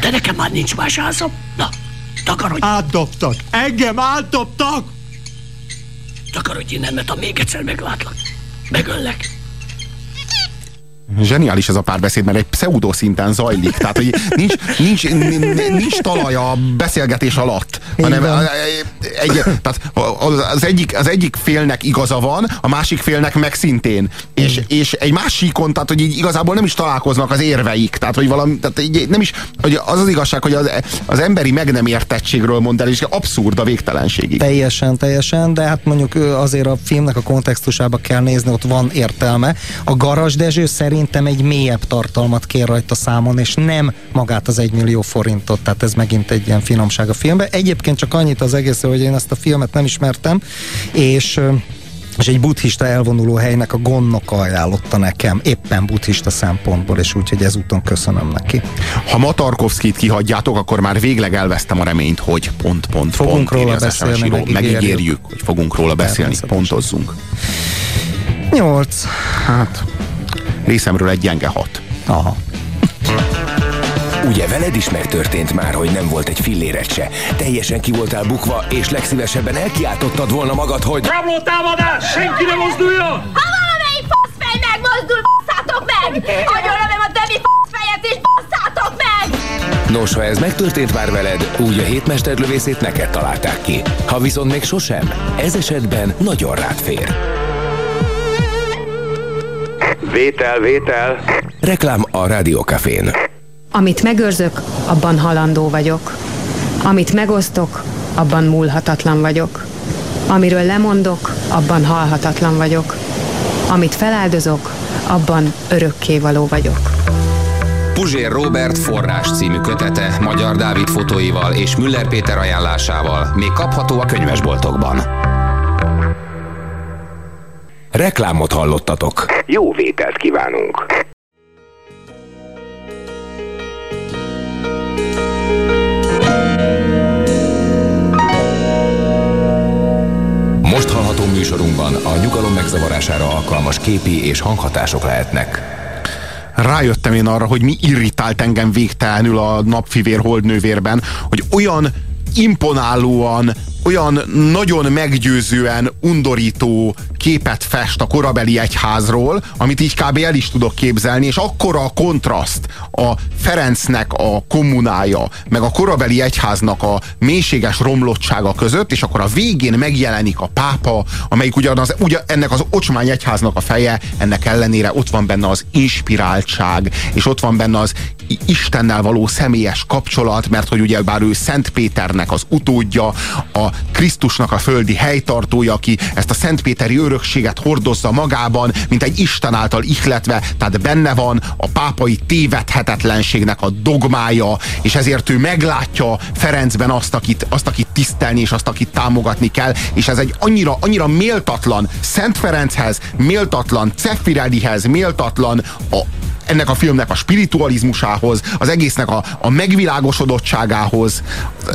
De nekem már nincs más házam. Na, takarodj. Átdobtak. Engem átdobtak. Takarodj innen, mert ha még egyszer meglátlak, megöllek. Zseniális ez a párbeszéd, mert egy pseudo szinten zajlik. Tehát, hogy nincs, nincs, nincs talaj a beszélgetés alatt. Hanem egy, tehát az, egyik, az egyik félnek igaza van, a másik félnek meg szintén. És, és egy másikon, tehát hogy így igazából nem is találkoznak az érveik. Tehát, hogy valami, tehát így nem is, hogy az az igazság, hogy az, az emberi meg nem értettségről mond el, és abszurd a végtelenségig. Teljesen, teljesen, de hát mondjuk azért a filmnek a kontextusába kell nézni, ott van értelme. A Garas Dezső szerint szerintem egy mélyebb tartalmat kér rajta számon, és nem magát az egy millió forintot, tehát ez megint egy ilyen finomság a filmben. Egyébként csak annyit az egészről, hogy én ezt a filmet nem ismertem, és és egy buddhista elvonuló helynek a gondnoka ajánlotta nekem, éppen buddhista szempontból, és úgyhogy ezúton köszönöm neki. Ha ma Tarkovszkit kihagyjátok, akkor már végleg elvesztem a reményt, hogy pont, pont, fogunk pont, róla beszélni, megígérjük. megígérjük, hogy fogunk róla beszélni, pontozzunk. Nyolc. Hát, részemről egy gyenge hat. Aha. Ugye veled is megtörtént már, hogy nem volt egy filléret se. Teljesen ki voltál bukva, és legszívesebben elkiáltottad volna magad, hogy... Rabló támadás! Senki ne mozduljon! Ha valamelyik faszfej megmozdul, basszátok meg! Agyonlövöm a többi faszfejet, és basszátok meg! Nos, ha ez megtörtént már veled, úgy a hétmesterlövészét neked találták ki. Ha viszont még sosem, ez esetben nagyon rád fér. Vétel, vétel. Reklám a Rádiókafén. Amit megőrzök, abban halandó vagyok. Amit megosztok, abban múlhatatlan vagyok. Amiről lemondok, abban halhatatlan vagyok. Amit feláldozok, abban örökkévaló vagyok. Puzsér Robert forrás című kötete Magyar Dávid fotóival és Müller Péter ajánlásával még kapható a könyvesboltokban. Reklámot hallottatok. Jó vételt kívánunk. Most hallható műsorunkban a nyugalom megzavarására alkalmas képi és hanghatások lehetnek. Rájöttem én arra, hogy mi irritált engem végtelenül a napfivér holdnővérben, hogy olyan imponálóan, olyan nagyon meggyőzően undorító képet fest a korabeli egyházról, amit így kb. el is tudok képzelni, és akkora a kontraszt a Ferencnek a kommunája, meg a korabeli egyháznak a mélységes romlottsága között, és akkor a végén megjelenik a pápa, amelyik ugyanaz, ugyan, ennek az ocsmány egyháznak a feje, ennek ellenére ott van benne az inspiráltság, és ott van benne az Istennel való személyes kapcsolat, mert hogy ugye bár ő Szent Péternek az utódja, a Krisztusnak a földi helytartója, aki ezt a Szentpéteri örökséget hordozza magában, mint egy Isten által ihletve, tehát benne van a pápai tévedhetetlenségnek a dogmája, és ezért ő meglátja Ferencben azt, akit, azt, akit tisztelni, és azt, akit támogatni kell, és ez egy annyira, annyira méltatlan Szent Ferenchez, méltatlan Ceffirellihez, méltatlan a, ennek a filmnek a spiritualizmusához, az egésznek a, a megvilágosodottságához.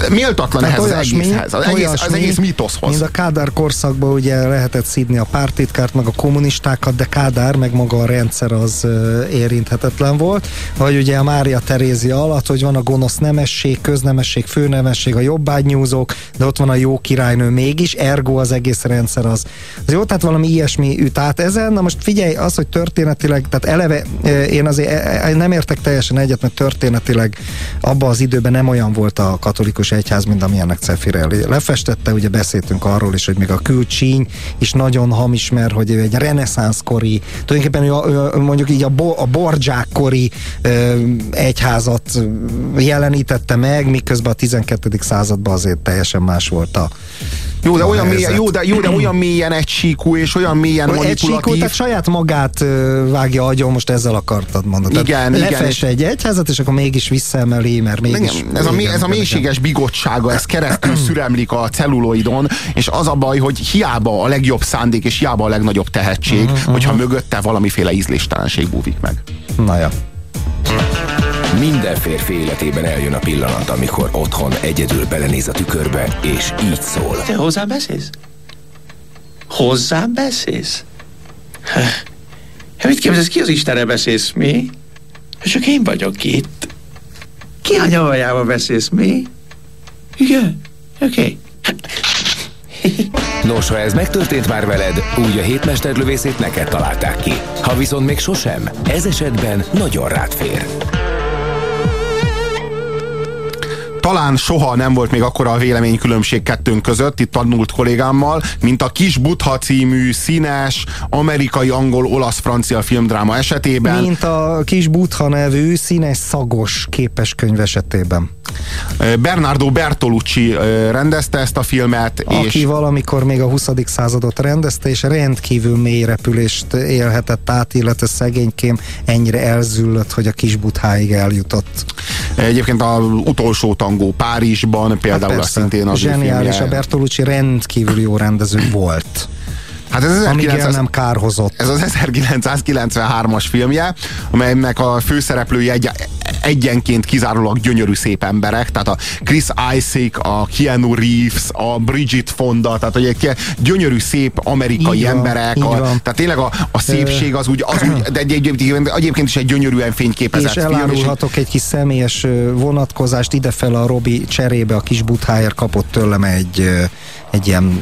Méltatlan Tehát ehhez olyasmi- az egészhez, az egész, az olyasmi, egész mítoszhoz. Mint a Kádár korszakban ugye lehetett szídni a pártitkárt, meg a kommunistákat, de Kádár, meg maga a rendszer az érinthetetlen volt. Vagy ugye a Mária Terézia alatt, hogy van a gonosz nemesség, köznemesség, főnemesség, a jobbágynyúzók, de ott van a jó királynő mégis, ergo az egész rendszer az. Az jó, tehát valami ilyesmi üt át ezen. Na most figyelj, az, hogy történetileg, tehát eleve én azért e- e- nem értek teljesen egyet, mert történetileg abban az időben nem olyan volt a katolikus egyház, mint amilyennek Cefirelli lefestette, ugye beszéltünk arról is, hogy még a külcsíny is nagyon hamis, mert hogy ő egy reneszánszkori, tulajdonképpen ő, ő mondjuk így a, bo, a bordzsákkori ö, egyházat jelenítette meg, miközben a 12. században azért teljesen más volt a Jó, de olyan mélyen, jó, de, jó, de olyan [CLEARS THROAT] mélyen egysíkú, és olyan mélyen Egy manipulatív. síkú, tehát saját magát vágja agyon, most ezzel akartad mondani. Igen, tehát igen, lefest és- egy egyházat, és akkor mégis visszaemeli, mert mégis... Igen, ez, a, mé- ez a mélységes bigottsága, ez keresztül [CLEARS THROAT] szüremlik a celluloidon, és az a baj, hogy hiába a legjobb szándék, és hiába a legnagyobb tehetség, Mhm, hogyha mögötte valamiféle ízléstelenség búvik meg. Na ja. Minden férfi életében eljön a pillanat, amikor otthon egyedül belenéz a tükörbe, és így szól. Te hozzám beszélsz? Hozzám beszélsz? Hát mit képzelsz, ki az Istenre beszélsz, mi? Csak én vagyok itt. Ki a nyavajába beszélsz, mi? Igen, oké. Okay. Nos, ha ez megtörtént már veled, úgy a hétmesterlövészét neked találták ki. Ha viszont még sosem, ez esetben nagyon rád fér. Talán soha nem volt még akkora a véleménykülönbség kettőnk között, itt tanult kollégámmal, mint a Kis Butha című színes, amerikai, angol, olasz, francia filmdráma esetében. Mint a kis Butha nevű színes szagos képeskönyv esetében. Bernardo Bertolucci rendezte ezt a filmet, Aki és valamikor még a 20. századot rendezte, és rendkívül mély repülést élhetett át, illetve szegénykém ennyire elzüllött, hogy a kis Butháig eljutott. egyébként az utolsó tangó Párizsban, például hát persze, szintén az Zseniális, a Bertolucci rendkívül jó rendező volt. Hát ez Amíg 1900 el nem kárhozott. Ez az 1993-as filmje, amelynek a főszereplője egy egyenként kizárólag gyönyörű szép emberek, tehát a Chris Isaac, a Keanu Reeves, a Bridget Fonda, tehát hogy egy gyönyörű szép amerikai Így van, emberek, így a, van. tehát tényleg a, a szépség az úgy, az úgy de egy, egy, egy, egyébként is egy gyönyörűen fényképezett És film. És elárulhatok egy kis személyes vonatkozást, idefel a Robi cserébe a kis butháért kapott tőlem egy, egy ilyen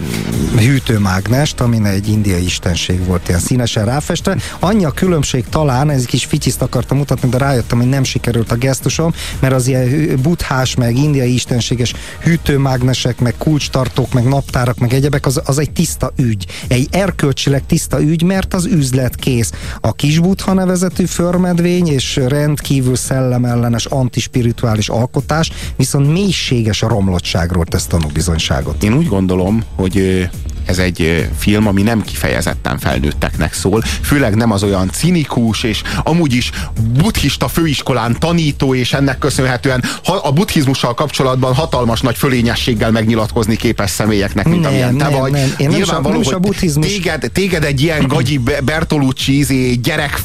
hűtőmágnest, amin egy indiai istenség volt ilyen színesen ráfestve. Annyi a különbség talán, ez kis fityiszt akartam mutatni, de rájöttem, hogy nem sikerült a gesztusom, mert az ilyen buthás, meg indiai istenséges hűtőmágnesek, meg kulcstartók, meg naptárak, meg egyebek, az, az egy tiszta ügy. Egy erkölcsileg tiszta ügy, mert az üzlet kész. A kis butha nevezetű förmedvény és rendkívül szellemellenes antispirituális alkotás, viszont mélységes a romlottságról tesz tanúbizonyságot. Én úgy gondolom, hogy ö, ez egy film, ami nem kifejezetten felnőtteknek szól, főleg nem az olyan cinikus, és amúgy is buddhista főiskolán tanító, és ennek köszönhetően a buddhizmussal kapcsolatban hatalmas nagy fölényességgel megnyilatkozni képes személyeknek, mint Nem, amilyen te nem, vagy. nem. Én nem is a- Nyilvánvaló, nem is a hogy buddhizmus- Téged, téged egy ilyen [CLEARS THROAT] gagyi Be- Bertolucci izé, gyerek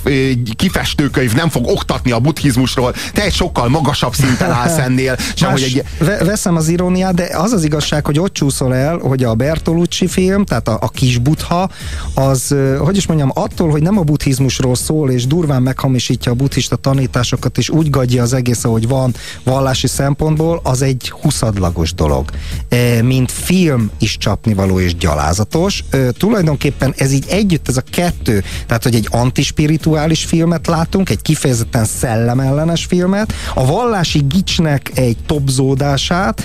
kifestőkönyv nem fog oktatni a buddhizmusról. Te egy sokkal magasabb szinten állsz [LAUGHS] ennél, sem Más, hogy egy, ve- veszem az iróniát, de az az igazság, hogy ott csúszol el, hogy a Bertolucci film, tehát a, a kis butha, az, hogy is mondjam, attól, hogy nem a buddhizmusról szól, és durván meghamisítja a buddhista tanításokat, és úgy gadja az egész, ahogy van vallási szempontból, az egy huszadlagos dolog. E, mint film is csapnivaló és gyalázatos. Tulajdonképpen ez így együtt, ez a kettő, tehát hogy egy antispirituális filmet látunk, egy kifejezetten szellemellenes filmet, a vallási gicsnek egy topzódását,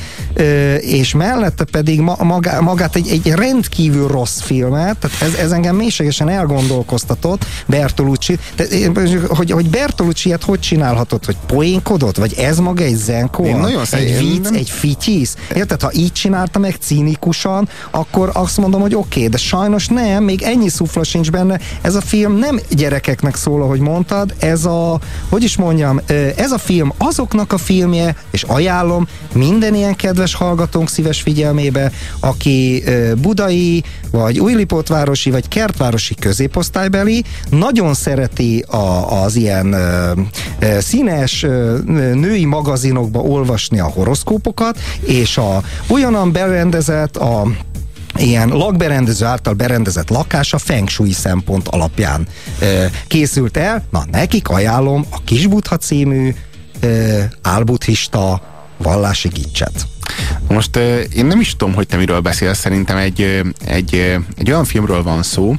és mellette pedig ma, magá, magát egy, egy rendkívül rossz filmet, tehát ez, ez engem mélységesen elgondolkoztatott Bertolucci, de, hogy, hogy Bertolucci ilyet hogy csinálhatott, hogy poénkodott, vagy ez maga egy zenkó? Én nagyon egy vicc, nem- egy fityisz? Érted, ha így csinálta meg cinikusan, akkor azt mondom, hogy oké, okay, de sajnos nem, még ennyi szufla sincs benne. Ez a film nem gyerekeknek szól, ahogy mondtad, ez a, hogy is mondjam, ez a film azoknak a filmje, és ajánlom minden ilyen kedves hallgatónk szíves figyelmébe, aki ö, vagy újlipótvárosi, vagy kertvárosi középosztálybeli, nagyon szereti a, az ilyen ö, ö, színes ö, női magazinokba olvasni a horoszkópokat, és a olyanan berendezett a ilyen lakberendező által berendezett lakás a feng shui szempont alapján ö, készült el. Na, nekik ajánlom a Kisbutha című ö, álbuddhista vallási gicset. Most én nem is tudom, hogy te miről beszélsz, szerintem egy, egy, egy olyan filmről van szó,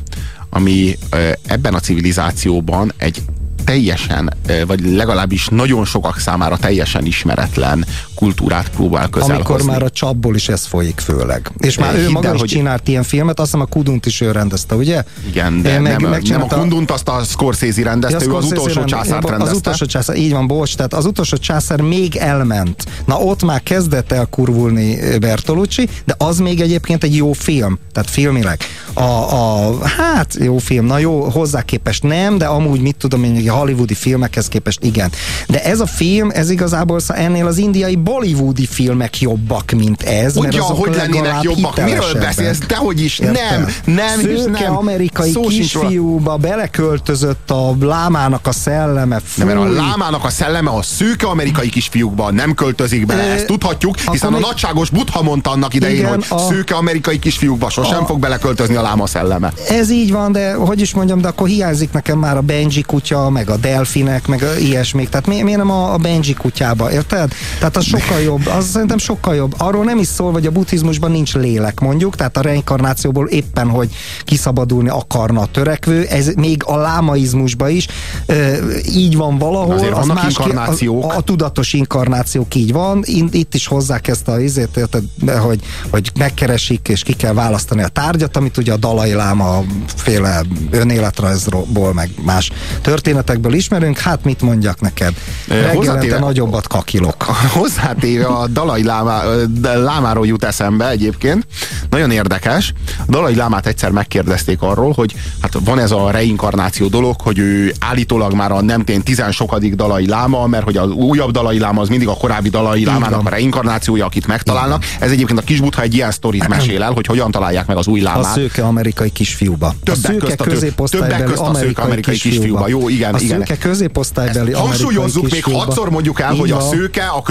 ami ebben a civilizációban egy teljesen, vagy legalábbis nagyon sokak számára teljesen ismeretlen kultúrát próbál közel Amikor hozni. már a csapból is ez folyik főleg. És már Eh, ő hidd maga el, is hogy- csinált ilyen filmet, azt hiszem a Kudunt is ő rendezte, ugye? Igen, de Ő meg, nem, nem a Kundunt, azt a Scorsese rendezte, ő az utolsó rend- császárt Az rendezte. utolsó császár, így van, bocs, tehát az utolsó császár még elment. Na ott már kezdett el kurvulni Bertolucci, de az még egyébként egy jó film, tehát filmileg. A, a, hát jó film, na jó, hozzá képest nem, de amúgy mit tudom én, a hollywoodi filmekhez képest igen. De ez a film, ez igazából ennél az indiai bollywoodi filmek jobbak, mint ez. mert Ugyan, azok hogy lennének jobbak? Miről beszélsz? Dehogy is, Érted? nem, nem, Szőke nem. amerikai Szó kisfiúba beleköltözött a lámának a szelleme. Fúj. mert a lámának a szelleme a szőke amerikai kisfiúkban nem költözik bele, ezt tudhatjuk, hiszen a nagyságos Buddha mondta annak idején, Igen, hogy a- szőke amerikai kisfiúkba sosem a- fog beleköltözni a láma szelleme. Ez így van, de hogy is mondjam, de akkor hiányzik nekem már a Benji kutya, meg a delfinek, meg a ilyesmik. Tehát mi, miért nem a, a Benji kutyába, érted? Tehát az sokkal jobb, az szerintem sokkal jobb. Arról nem is szól, hogy a buddhizmusban nincs lélek, mondjuk, tehát a reinkarnációból éppen, hogy kiszabadulni akarna a törekvő, ez még a lámaizmusban is ö, így van valahol. Azért az más ki- inkarnációk. A, a tudatos inkarnációk így van, In, itt is hozzák ezt a izét, érted, hogy, hogy megkeresik, és ki kell választani a tárgyat, amit ugye a Dalai Láma féle önéletrajzból, meg más történetekből ismerünk, hát mit mondjak neked? Reggelente nagyobbat kakilok. [LAUGHS] Hozzátéve a Dalai Láma, Lámáról jut eszembe egyébként. Nagyon érdekes. A Dalai Lámát egyszer megkérdezték arról, hogy hát van ez a reinkarnáció dolog, hogy ő állítólag már a nem tény tizen sokadik Dalai Láma, mert hogy az újabb Dalai Láma az mindig a korábbi Dalai Lámának a reinkarnációja, akit megtalálnak. Ez egyébként a Kisbutha egy ilyen sztorit [CLEARS THROAT] mesél el, hogy hogyan találják meg az új A lámát. szőke amerikai kisfiúba. Többek a szőke közt a középosztálybeli közt a szőke amerikai, kisfiúba. Jó, igen, a igen. szőke középosztálybeli hangsúlyozzuk, még hatszor mondjuk el, hogy a szőke, a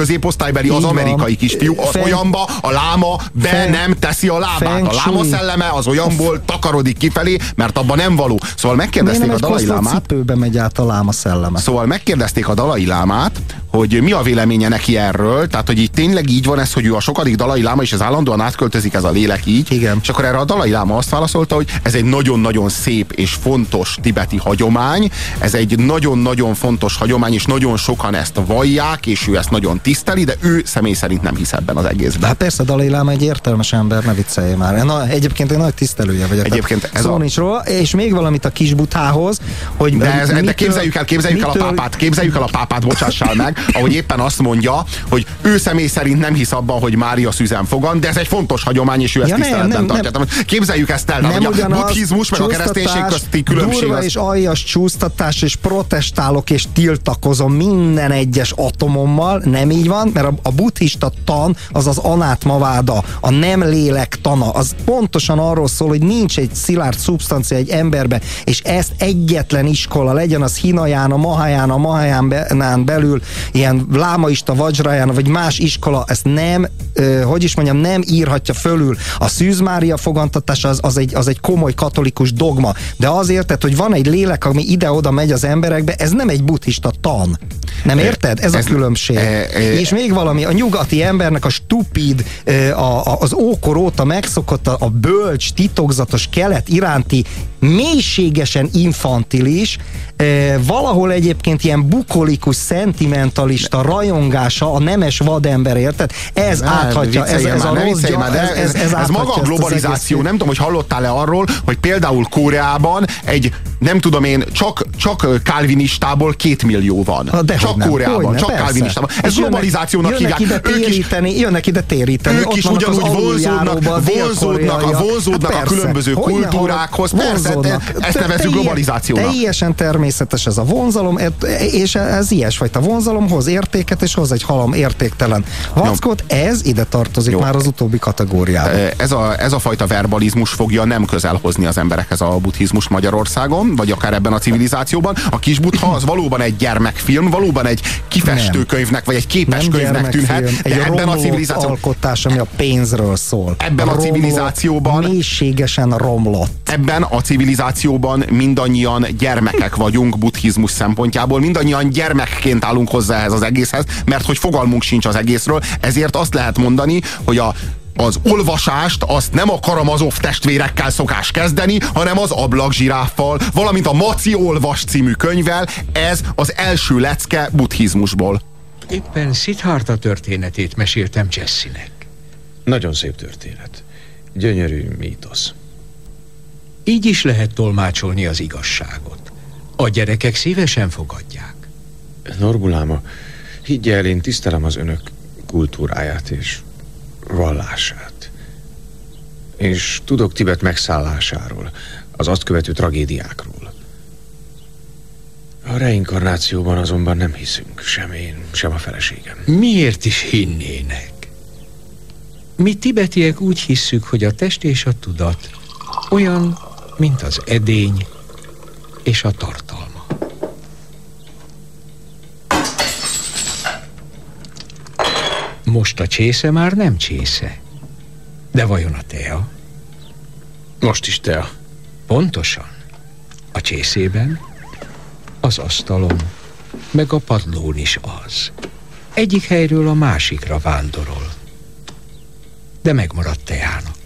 középosztálybeli az amerikai kisfiú, az Feng- olyanba a láma be Feng- nem teszi a lábát. Feng A láma szelleme az olyanból takarodik kifelé, mert abban nem való. Szóval megkérdezték a Dalai Lámát, cipőbe megy át a láma szelleme? Szóval megkérdezték a Dalai Lámát, hogy mi a véleménye neki erről, tehát hogy így tényleg így van ez, hogy ő a sokadik Dalai Láma, és ez állandóan átköltözik ez a lélek így. Igen. És akkor erre a Dalai Láma azt válaszolta, hogy ez egy nagyon-nagyon szép és fontos tibeti hagyomány, ez egy nagyon-nagyon fontos hagyomány, és nagyon sokan ezt vallják, és ő ezt nagyon tiszteli, de ő személy szerint nem hisz ebben az egészben. Hát persze, Dalai Láma egy értelmes ember, ne viccelj már. Na, egyébként egy nagy tisztelője vagyok. Egyébként ez szó a- nincs róla, és még valamit a kis butához, hogy De, ez, de mitől- képzeljük el, képzeljük el a mitől- pápát, képzeljük el a pápát, bocsássál meg, ahogy éppen azt mondja, hogy ő személy szerint nem hisz abban, hogy Mária szüzen fogan, de ez egy fontos hagyomány, és ő ezt Ja, nem, tiszteletben nem, tartja. Tehát Képzeljük ezt el, tehát, hogy a ugyanaz, buddhizmus meg a kereszténység közti különbség Durva az... és aljas csúsztatás, és protestálok, és tiltakozom minden egyes atomommal, nem így van, mert a, a buddhista tan az az anátmaváda, a nem lélek tana, az pontosan arról szól, hogy nincs egy szilárd szubstancia egy emberbe, és ezt egyetlen iskola, legyen az Hinaján, a Mahaján, a Mahaján belül, ilyen lámaista, vajraján, vagy más iskola, ezt nem, hogy is mondjam, nem írhatja fölül. A Szűz Mária fogantatása az, az, egy, az egy komoly katolikus dogma, de azért, tehát, hogy van egy lélek, ami ide-oda megy az emberekbe, ez nem egy buddhista tan. Nem érted? Ez, ez- a különbség. e- e- És még valami, a nyugati embernek a stupid, a, a, az ókor óta megszokott a, a bölcs, titokzatos kelet iránti mélységesen infantilis, ö, valahol egyébként ilyen bukolikus, szentimentalista rajongása a nemes vadember, érted? Ez Nem, áthatja, ez, ez a már, ne rossz de ez, ez, ez, ez maga a globalizáció. Nem tudom, hogy hallottál-e arról, hogy például Koreában egy, nem tudom én, csak, csak kálvinistából két millió van. Dehogy csak nem, Koreában, hogyne, csak persze. kálvinistában. Ez És jönnek- globalizációnak jönnek hívják. ide Ők is, téríteni, jönnek ide téríteni. ők is ugyanúgy vonzódnak, a vonzódnak, a, vonzódnak Hát a persze. különböző kultúrákhoz. Persze, Te- ezt nevezzük globalizációnak. Teljesen természetes ez a vonzalom, és ez ilyesfajta vonzalom hoz értéket, és hoz egy halom értéktelen vackot. Ez ide tartozik Jó. már az utóbbi kategóriába. Ez a, ez a fajta verbalizmus fogja nem közel hozni az emberekhez a buddhizmus Magyarországon, vagy akár ebben a civilizációban. A kis buddha az valóban egy gyermekfilm, valóban egy kifestőkönyvnek, vagy egy képeskönyvnek tűnhet, egy de ebben a civilizációban alkotás, ami a pénzről szól. Ebben a Romlott, civilizációban- mélységesen romlott. ebben a civilizációban mindannyian gyermekek vagyunk buddhizmus szempontjából, mindannyian gyermekként állunk hozzá ehhez az egészhez, mert hogy fogalmunk sincs az egészről, ezért azt lehet mondani, hogy a az olvasást azt nem a Karamazov testvérekkel szokás kezdeni, hanem az ablakzsiráffal, valamint a Maci Olvas című könyvvel. Ez az első lecke buddhizmusból. Éppen Siddhartha történetét meséltem Jessinek. Nagyon szép történet. Gyönyörű mítosz. Így is lehet tolmácsolni az igazságot. A gyerekek szívesen fogadják. Norbuláma, higgy el, én tisztelem az önök kultúráját és vallását. És tudok Tibet megszállásáról, az azt követő tragédiákról. A reinkarnációban azonban nem hiszünk, sem én, sem a feleségem. Miért is hinnének? Mi tibetiek úgy hisszük, hogy a test és a tudat olyan, mint az edény és a tartalma. Most a csésze már nem csésze. De vajon a tea? Most is tea. Pontosan. A csészében, az asztalon, meg a padlón is az. Egyik helyről a másikra vándorol. De megmaradt teának.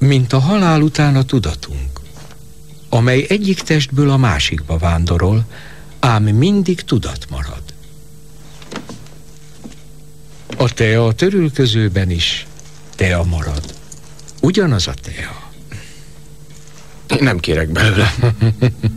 Mint a halál után a tudatunk, amely egyik testből a másikba vándorol, ám mindig tudat marad. A tea a törülközőben is tea marad. Ugyanaz a tea. Nem kérek belőle. [LAUGHS]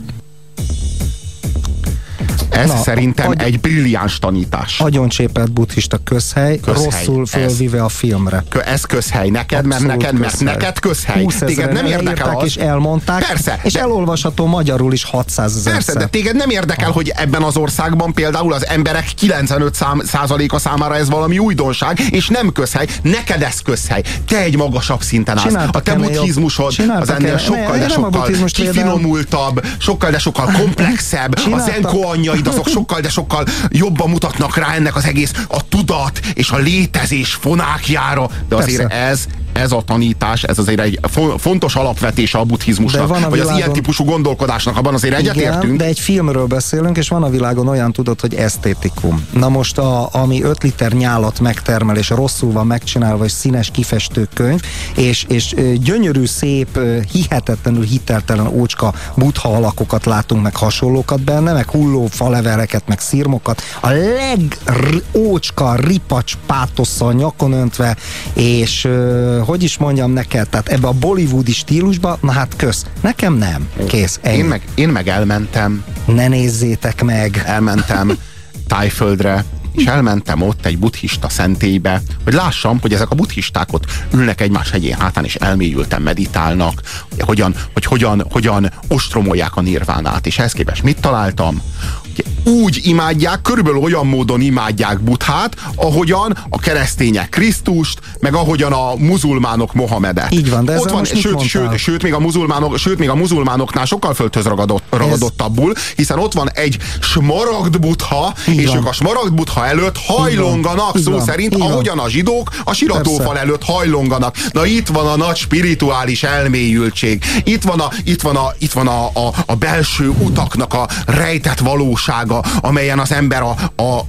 Ez Na, szerintem agy... egy brilliáns tanítás. Agyoncsépelt buddhista közhely, közhely. rosszul fölvive a filmre. Kö, ez közhely neked, mert neked, mert neked közhely. Téged nem érdekel az. és elmondták, Persze, és de... elolvasható magyarul is 600 ezer Persze, de téged nem érdekel, hogy ebben az országban például az emberek 95 szám, százaléka számára ez valami újdonság, és nem közhely. Neked ez közhely. Te egy magasabb szinten állsz. Csináltak a te buddhizmusod az ennél sokkal, de sokkal kifinomultabb, sokkal, de sokkal komplexebb. A zenkó anyjaid azok sokkal, de sokkal jobban mutatnak rá ennek az egész a tudat és a létezés fonákjára. De azért Persze. ez ez a tanítás, ez azért egy fontos alapvetése a buddhizmusnak, vagy világon... az ilyen típusú gondolkodásnak, abban azért egyetértünk. de egy filmről beszélünk, és van a világon olyan tudod, hogy esztétikum. Na most, a, ami 5 liter nyálat megtermel, és rosszul van megcsinálva, és színes kifestő könyv, és, és gyönyörű, szép, hihetetlenül hiteltelen ócska buddha alakokat látunk, meg hasonlókat benne, meg hulló faleveleket, meg szirmokat. A legócska ripacs pátosszal nyakon öntve, és hogy is mondjam neked, tehát ebbe a bollywoodi stílusba, na hát kösz. Nekem nem. Kész. Én meg, én meg elmentem. Ne nézzétek meg. Elmentem [LAUGHS] Tájföldre, és elmentem ott egy buddhista szentélybe, hogy lássam, hogy ezek a buddhisták ott ülnek egymás hegyén hátán, és elmélyülten meditálnak, hogyan, hogy hogyan, hogyan ostromolják a nirvánát, és ehhez képest mit találtam? Úgy imádják, körülbelül olyan módon imádják Buthát, ahogyan a keresztények Krisztust, meg ahogyan a muzulmánok Mohamedet. Így van, de Ott van, sőt, sőt, sőt, még a muzulmánok, sőt, még a muzulmánoknál sokkal földhöz ragadott, ragadottabbul, hiszen ott van egy smaragd butha, Így és van. ők a smaragd butha előtt hajlonganak, szó van. szerint, ahogyan a zsidók a siratófal előtt hajlonganak. Na itt van a nagy spirituális elmélyültség. Itt van a, itt van a, itt van a, a, a belső utaknak a rejtett valósága, amelyen az ember a, a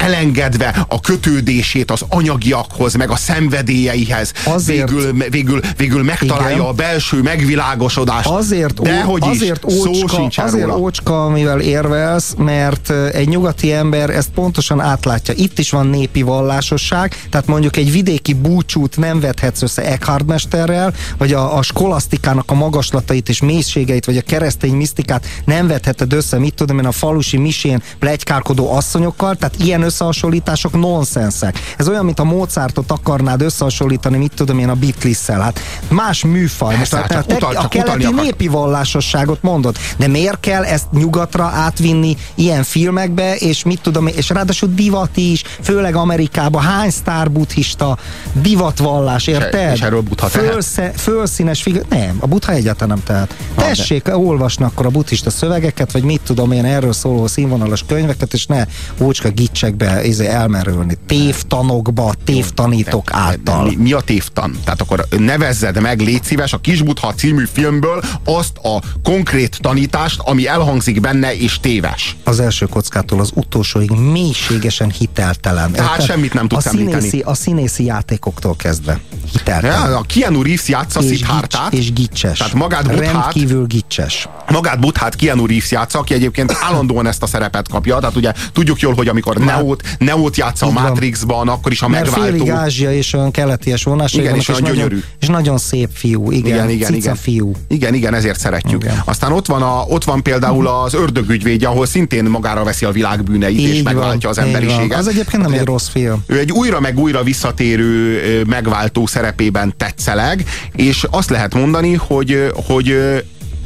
elengedve a kötődését az anyagiakhoz, meg a szenvedélyeihez azért, végül, végül, végül megtalálja igen, a belső megvilágosodást. Azért, de, hogy azért is, ócska, azért róla. ócska, amivel érvelsz, mert egy nyugati ember ezt pontosan átlátja. Itt is van népi vallásosság, tehát mondjuk egy vidéki búcsút nem vethetsz össze Eckhart mesterrel, vagy a, a skolasztikának a magaslatait és mélységeit, vagy a keresztény misztikát nem vetheted össze, mit tudom én, a falusi misén plegykárkodó asszonyokkal, tehát ilyen összehasonlítások nonsensek. Ez olyan, mint a Mozartot akarnád összehasonlítani, mit tudom én, a Beatles-szel. Hát más műfaj. Most hát, a, utal, a keleti népi vallásosságot mondod, de miért kell ezt nyugatra átvinni ilyen filmekbe, és mit tudom és ráadásul divat is, főleg Amerikában hány sztár buddhista divatvallás, érted? És erről buddha Fölsze, Fölszínes figyel, nem, a buddha egyáltalán nem tehet. Tessék de. olvasni akkor a buddhista szövegeket, vagy mit tudom én, erről szóló színvonalas könyveket, és ne ócska gicsek ezekbe izé, elmerülni. Tévtanokba, tévtanítok által. Mi, mi a tévtan? Tehát akkor nevezzed meg, légy szíves, a Kisbutha című filmből azt a konkrét tanítást, ami elhangzik benne és téves. Az első kockától az utolsóig mélységesen hiteltelen. Tehát semmit nem tudsz a színészi, a színészi játékoktól kezdve. Hiteltelen. Ja, a Keanu Reeves játsza és Szidhártát. És gicses. Tehát magát Buthát, Rendkívül gicses. Magát Buthát Keanu Reeves játsza, aki egyébként állandóan ezt a szerepet kapja. Tehát ugye tudjuk jól, hogy amikor Neo Neót, Neót játsza a Matrixban, akkor is a Mert megváltó. félig Ázsia és olyan keleties vonás. Igen, és, és nagyon gyönyörű. És nagyon szép fiú, igen, igen, igen, igen. fiú. Igen, igen, ezért szeretjük. Igen. Aztán ott van, a, ott van például az ördögügyvédje, ahol szintén magára veszi a világ bűneit, így és megváltja az emberiséget. Az egyébként nem egy rossz film. Ő egy újra meg újra visszatérő megváltó szerepében tetszeleg, és azt lehet mondani, hogy, hogy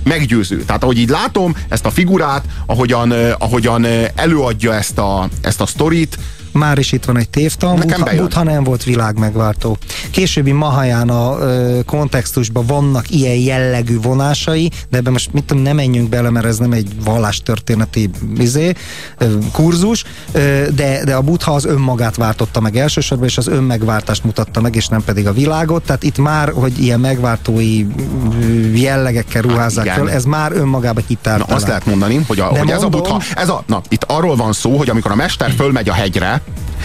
meggyőző. Tehát ahogy így látom ezt a figurát, ahogyan, ahogyan előadja ezt a, ezt a sztorit, már is itt van egy tévtan, Buddha, Buddha nem volt világmegváltó. Későbbi Mahajana ö, kontextusban vannak ilyen jellegű vonásai, de ebben most mit tudom, nem menjünk bele, mert ez nem egy vallástörténeti izé, ö, kurzus, ö, de, de a Buddha az önmagát váltotta meg elsősorban, és az önmegváltást mutatta meg, és nem pedig a világot. Tehát itt már, hogy ilyen megváltói jellegekkel hát ruházzák hát, fel, ez már önmagában hitelt. Na, azt lehet mondani, hogy, a, hogy mondom, ez a Buddha, ez a, na, itt arról van szó, hogy amikor a mester fölmegy a hegyre,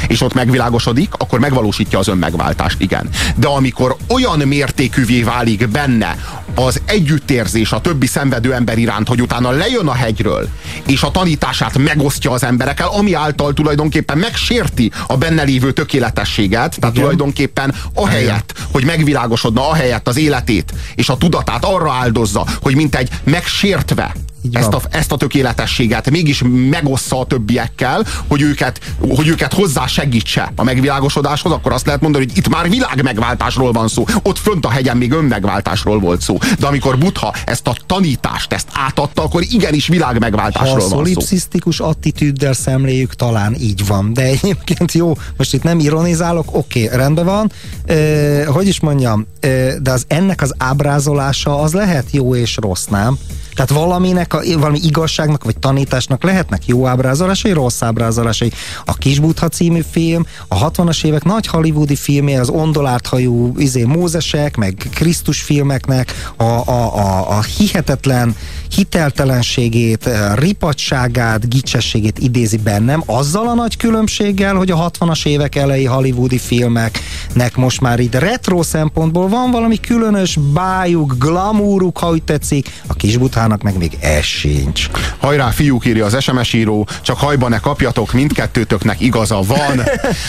és ott megvilágosodik, akkor megvalósítja az önmegváltást, igen. De amikor olyan mértékűvé válik benne az együttérzés a többi szenvedő ember iránt, hogy utána lejön a hegyről, és a tanítását megosztja az emberekkel, ami által tulajdonképpen megsérti a benne lévő tökéletességet, tehát igen. tulajdonképpen a helyet, hogy megvilágosodna a helyet az életét és a tudatát arra áldozza, hogy mint egy megsértve ezt a, ezt a tökéletességet mégis megossza a többiekkel, hogy őket, hogy őket hozzá segítse a megvilágosodáshoz, akkor azt lehet mondani, hogy itt már világ megváltásról van szó. Ott fönt a hegyen még önmegváltásról volt szó. De amikor Butha ezt a tanítást, ezt átadta, akkor igenis világ megváltásról ha van szó. szolipszisztikus attitűddel szemléljük, talán így van. De egyébként jó, most itt nem ironizálok, oké, okay, rendben van. E, hogy is mondjam, e, de az ennek az ábrázolása az lehet jó és rossz, nem? Tehát valaminek, valami igazságnak vagy tanításnak lehetnek jó ábrázolásai, rossz ábrázolásai. A Kisbutha című film, a 60-as évek nagy hollywoodi filmje, az ondolárt hajú izé, Mózesek, meg Krisztus filmeknek a, a, a, a hihetetlen hiteltelenségét, eh, ripatságát, gicsességét idézi bennem, azzal a nagy különbséggel, hogy a 60-as évek elejé hollywoodi filmeknek most már itt retro szempontból van valami különös bájuk, glamúruk, ha úgy tetszik, a kisbutának meg még ez sincs. Hajrá, fiúk, írja az SMS író, csak hajba ne kapjatok, mindkettőtöknek igaza van. [LAUGHS]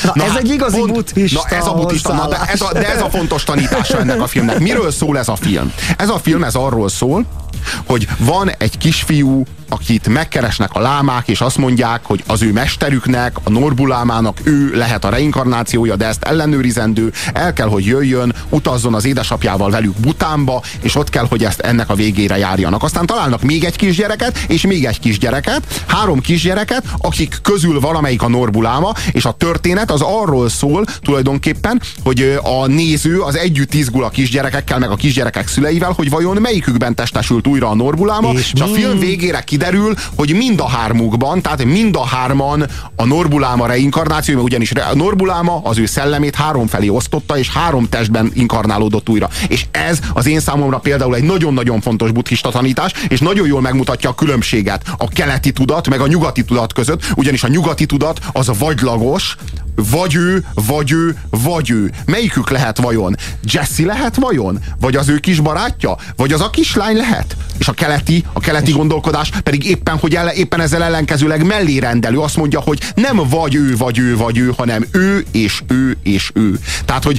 na, na, ez egy igazi pont, buddhista. Na, ez a buddhista, na, de, ez a, de ez a fontos tanítása ennek a filmnek. Miről szól ez a film? Ez a film, ez arról szól, hogy van egy kisfiú, akit megkeresnek a lámák, és azt mondják, hogy az ő mesterüknek, a Norbulámának ő lehet a reinkarnációja, de ezt ellenőrizendő, el kell, hogy jöjjön, utazzon az édesapjával velük Butánba, és ott kell, hogy ezt ennek a végére járjanak. Aztán találnak még egy kisgyereket, és még egy kisgyereket, három kisgyereket, akik közül valamelyik a Norbuláma, és a történet az arról szól tulajdonképpen, hogy a néző az együtt izgul a kisgyerekekkel, meg a kisgyerekek szüleivel, hogy vajon melyikükben testesült újra a Norbuláma, és, és a film végére kiderül, hogy mind a hármukban, tehát mind a hárman a Norbuláma reinkarnáció, ugyanis a Norbuláma az ő szellemét három felé osztotta, és három testben inkarnálódott újra. És ez az én számomra például egy nagyon-nagyon fontos buddhista tanítás, és nagyon jól megmutatja a különbséget a keleti tudat, meg a nyugati tudat között, ugyanis a nyugati tudat az a vagylagos, vagy ő, vagy ő, vagy ő. Melyikük lehet vajon? Jesse lehet vajon? Vagy az ő kis barátja? Vagy az a kislány lehet? És a keleti, a keleti gondolkodás pedig éppen, hogy ele, éppen ezzel ellenkezőleg mellé rendelő. Azt mondja, hogy nem vagy ő, vagy ő, vagy ő, hanem ő, és ő, és ő. Tehát, hogy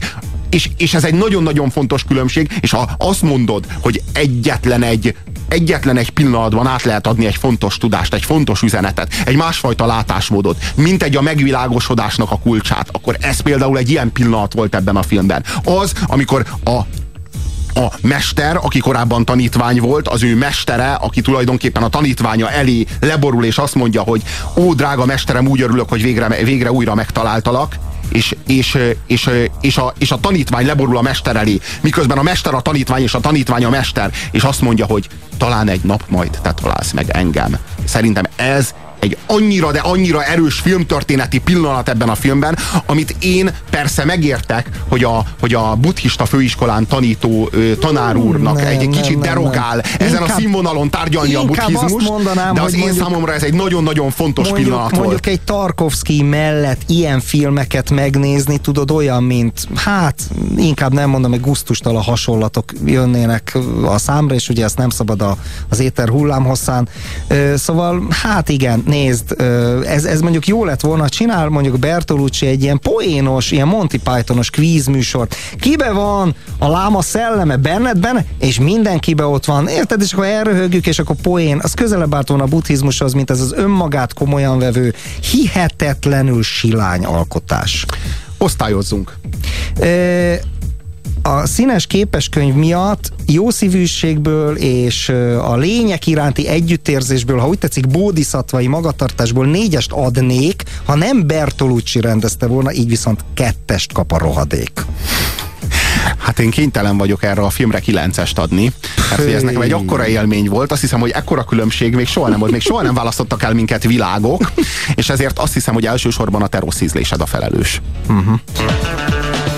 és, és ez egy nagyon-nagyon fontos különbség, és ha azt mondod, hogy egyetlen egy egyetlen egy pillanatban át lehet adni egy fontos tudást, egy fontos üzenetet, egy másfajta látásmódot, mint egy a megvilágosodásnak a kulcsát, akkor ez például egy ilyen pillanat volt ebben a filmben. Az, amikor a a mester, aki korábban tanítvány volt, az ő mestere, aki tulajdonképpen a tanítványa elé leborul, és azt mondja, hogy ó, drága mesterem, úgy örülök, hogy végre, végre újra megtaláltalak, és, és, és, és, a, és a tanítvány leborul a mester elé, miközben a mester a tanítvány, és a tanítvány a mester, és azt mondja, hogy talán egy nap majd te találsz meg engem. Szerintem ez egy annyira, de annyira erős filmtörténeti pillanat ebben a filmben, amit én persze megértek, hogy a, hogy a buddhista főiskolán tanító ö, tanár úrnak nem, egy kicsit nem, derogál nem. ezen inkább, a színvonalon tárgyalni a buddhizmus, mondanám, de az én mondjuk, számomra ez egy nagyon-nagyon fontos mondjuk, pillanat mondjuk volt. egy Tarkovsky mellett ilyen filmeket megnézni, tudod, olyan, mint hát inkább nem mondom, hogy gusztustal hasonlatok jönnének a számra, és ugye ezt nem szabad a, az éter hullámhosszán. Szóval hát igen, nézd, ez, ez mondjuk jó lett volna, csinál mondjuk Bertolucci egy ilyen poénos, ilyen Monty Pythonos kvíz műsort. Kibe van a láma szelleme benned benne, és mindenkibe ott van. Érted? És akkor elröhögjük, és akkor poén. Az közelebb állt volna a buddhizmushoz, mint ez az önmagát komolyan vevő, hihetetlenül silány alkotás. Osztályozzunk. E, a színes képeskönyv miatt jó szívűségből és a lények iránti együttérzésből, ha úgy tetszik, bódiszattvai magatartásból négyest adnék, ha nem Bertolucci rendezte volna, így viszont kettest kap a rohadék. Hát én kénytelen vagyok erre a filmre kilencest adni, mert ez nekem egy akkora élmény volt, azt hiszem, hogy ekkora különbség még soha nem volt, még soha nem választottak el minket világok, és ezért azt hiszem, hogy elsősorban a te rossz ízlésed a felelős. Uh-huh.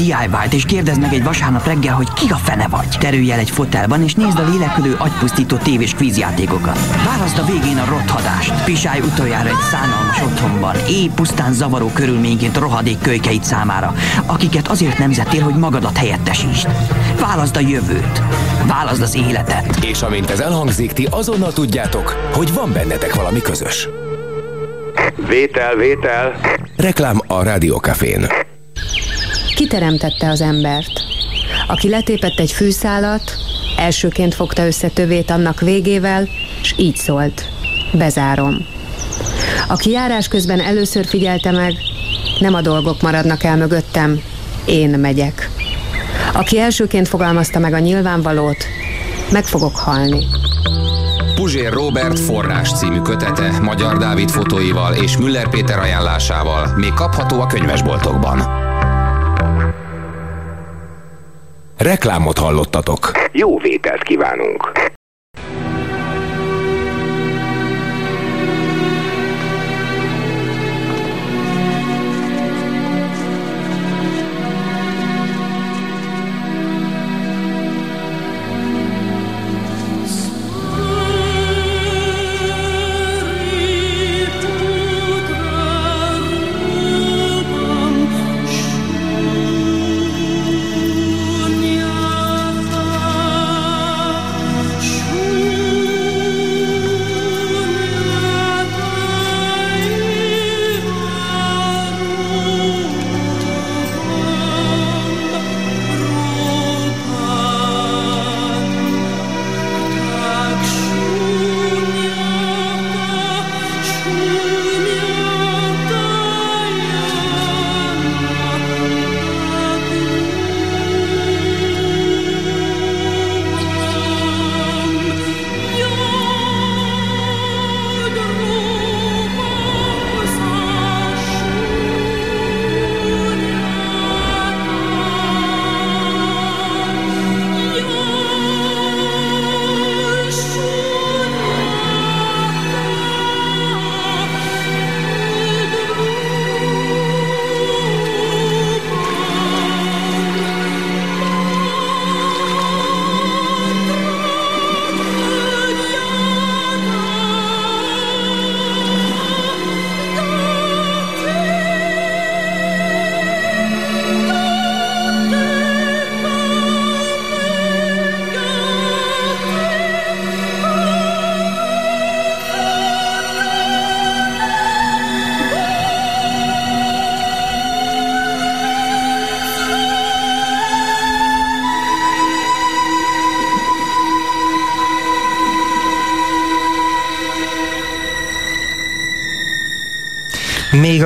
DIY-t, és kérdezd meg egy vasárnap reggel, hogy ki a fene vagy. Terülj el egy fotelban, és nézd a lélekülő, agypusztító tévés kvízjátékokat. Válaszd a végén a rothadást. Pisálj utoljára egy szánalmas otthonban, éj pusztán zavaró körülményként rohadék kölykeit számára, akiket azért nemzettél, hogy magadat helyettesítsd. Válaszd a jövőt. Válaszd az életet. És amint ez elhangzik, ti azonnal tudjátok, hogy van bennetek valami közös. Vétel, vétel. Reklám a Rádiókafén. Kiteremtette az embert. Aki letépett egy fűszálat, elsőként fogta össze tövét annak végével, és így szólt. Bezárom. Aki járás közben először figyelte meg, nem a dolgok maradnak el mögöttem, én megyek. Aki elsőként fogalmazta meg a nyilvánvalót, meg fogok halni. Puzsér Robert forrás című kötete Magyar Dávid fotóival és Müller Péter ajánlásával még kapható a könyvesboltokban. Reklámot hallottatok. Jó vételt kívánunk.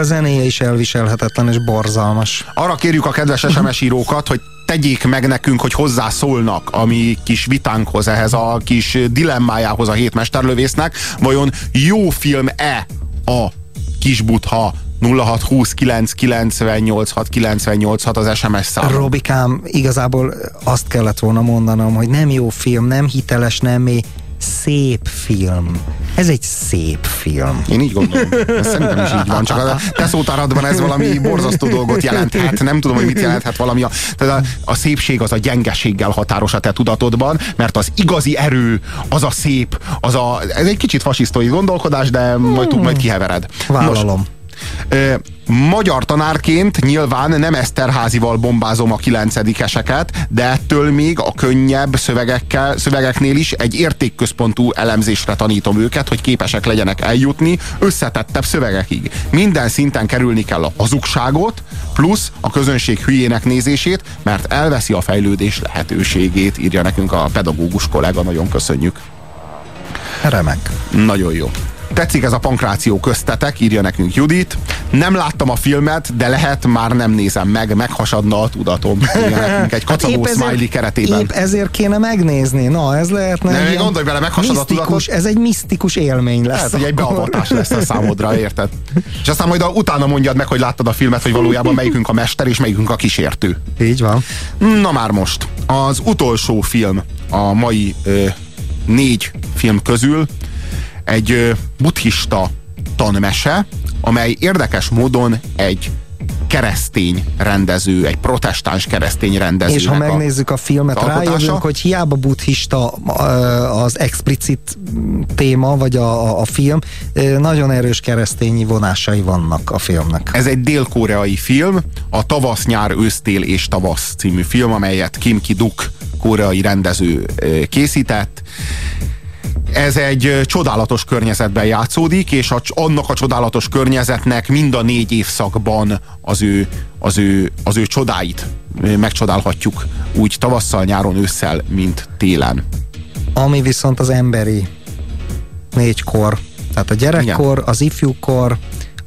Zenéje is elviselhetetlen és borzalmas. Arra kérjük a kedves SMS írókat, hogy tegyék meg nekünk, hogy hozzászólnak a mi kis vitánkhoz, ehhez a kis dilemmájához a hétmesterlövésznek. Vajon jó film-e a kisbutha 0620 998 698 az SMS szám. Robikám, igazából azt kellett volna mondanom, hogy nem jó film, nem hiteles, nem mély, szép film. Ez egy szép film. Én így gondolom. Ez szerintem is így van, csak a te szótáradban ez valami borzasztó dolgot jelenthet. Nem tudom, hogy mit jelenthet valami. A, tehát a, a szépség az a gyengeséggel határos a te tudatodban, mert az igazi erő, az a szép, az a, ez egy kicsit fasisztói gondolkodás, de majd, hmm. majd kihevered. Vállalom. Most, magyar tanárként nyilván nem Eszterházival bombázom a kilencedikeseket, de ettől még a könnyebb szövegekkel, szövegeknél is egy értékközpontú elemzésre tanítom őket, hogy képesek legyenek eljutni összetettebb szövegekig. Minden szinten kerülni kell a hazugságot, plusz a közönség hülyének nézését, mert elveszi a fejlődés lehetőségét, írja nekünk a pedagógus kollega, nagyon köszönjük. Remek. Nagyon jó. Tetszik ez a pankráció köztetek, írja nekünk Judit. Nem láttam a filmet, de lehet már nem nézem meg, meghasadna a tudatom. [LAUGHS] Írja nekünk egy kacagó hát smiley ezért, keretében. Épp ezért kéne megnézni. Na, ez lehetne Nem, egy gondolj bele, meghasad a tudatot. Ez egy misztikus élmény lesz. Lehet, hogy egy beavatás lesz a számodra, [LAUGHS] érted? És aztán majd a, utána mondjad meg, hogy láttad a filmet, hogy valójában melyikünk a mester és melyikünk a kísértő. Így van. Na már most. Az utolsó film a mai ö, négy film közül egy buddhista tanmese, amely érdekes módon egy keresztény rendező, egy protestáns keresztény rendező. És ha megnézzük a filmet, rájövünk, hogy hiába buddhista az explicit téma, vagy a, a film, nagyon erős keresztényi vonásai vannak a filmnek. Ez egy dél-koreai film, a Tavasz, nyár, ősztél és tavasz című film, amelyet Kim Ki-duk koreai rendező készített ez egy csodálatos környezetben játszódik, és a, annak a csodálatos környezetnek mind a négy évszakban az ő, az ő, az ő csodáit megcsodálhatjuk úgy tavasszal, nyáron, ősszel, mint télen. Ami viszont az emberi négy kor, tehát a gyerekkor, Igen. az ifjúkor,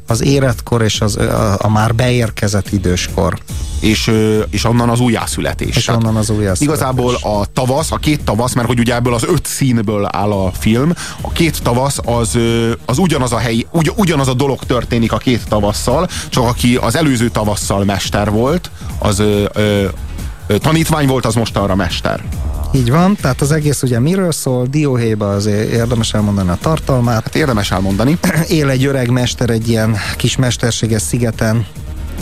az életkor és az, a, a már beérkezett időskor. És, és onnan az újjászületés. És onnan az újjászületés. Igazából a tavasz, a két tavasz, mert hogy ugye ebből az öt színből áll a film, a két tavasz az, az ugyanaz a hely, ugy, ugyanaz a dolog történik a két tavasszal, csak aki az előző tavasszal mester volt, az ö, ö, tanítvány volt, az most arra mester. Így van, tehát az egész ugye miről szól, dióhéjba azért érdemes elmondani a tartalmát. Hát érdemes elmondani. [CLEARS THROAT] Él egy öreg mester egy ilyen kis mesterséges szigeten,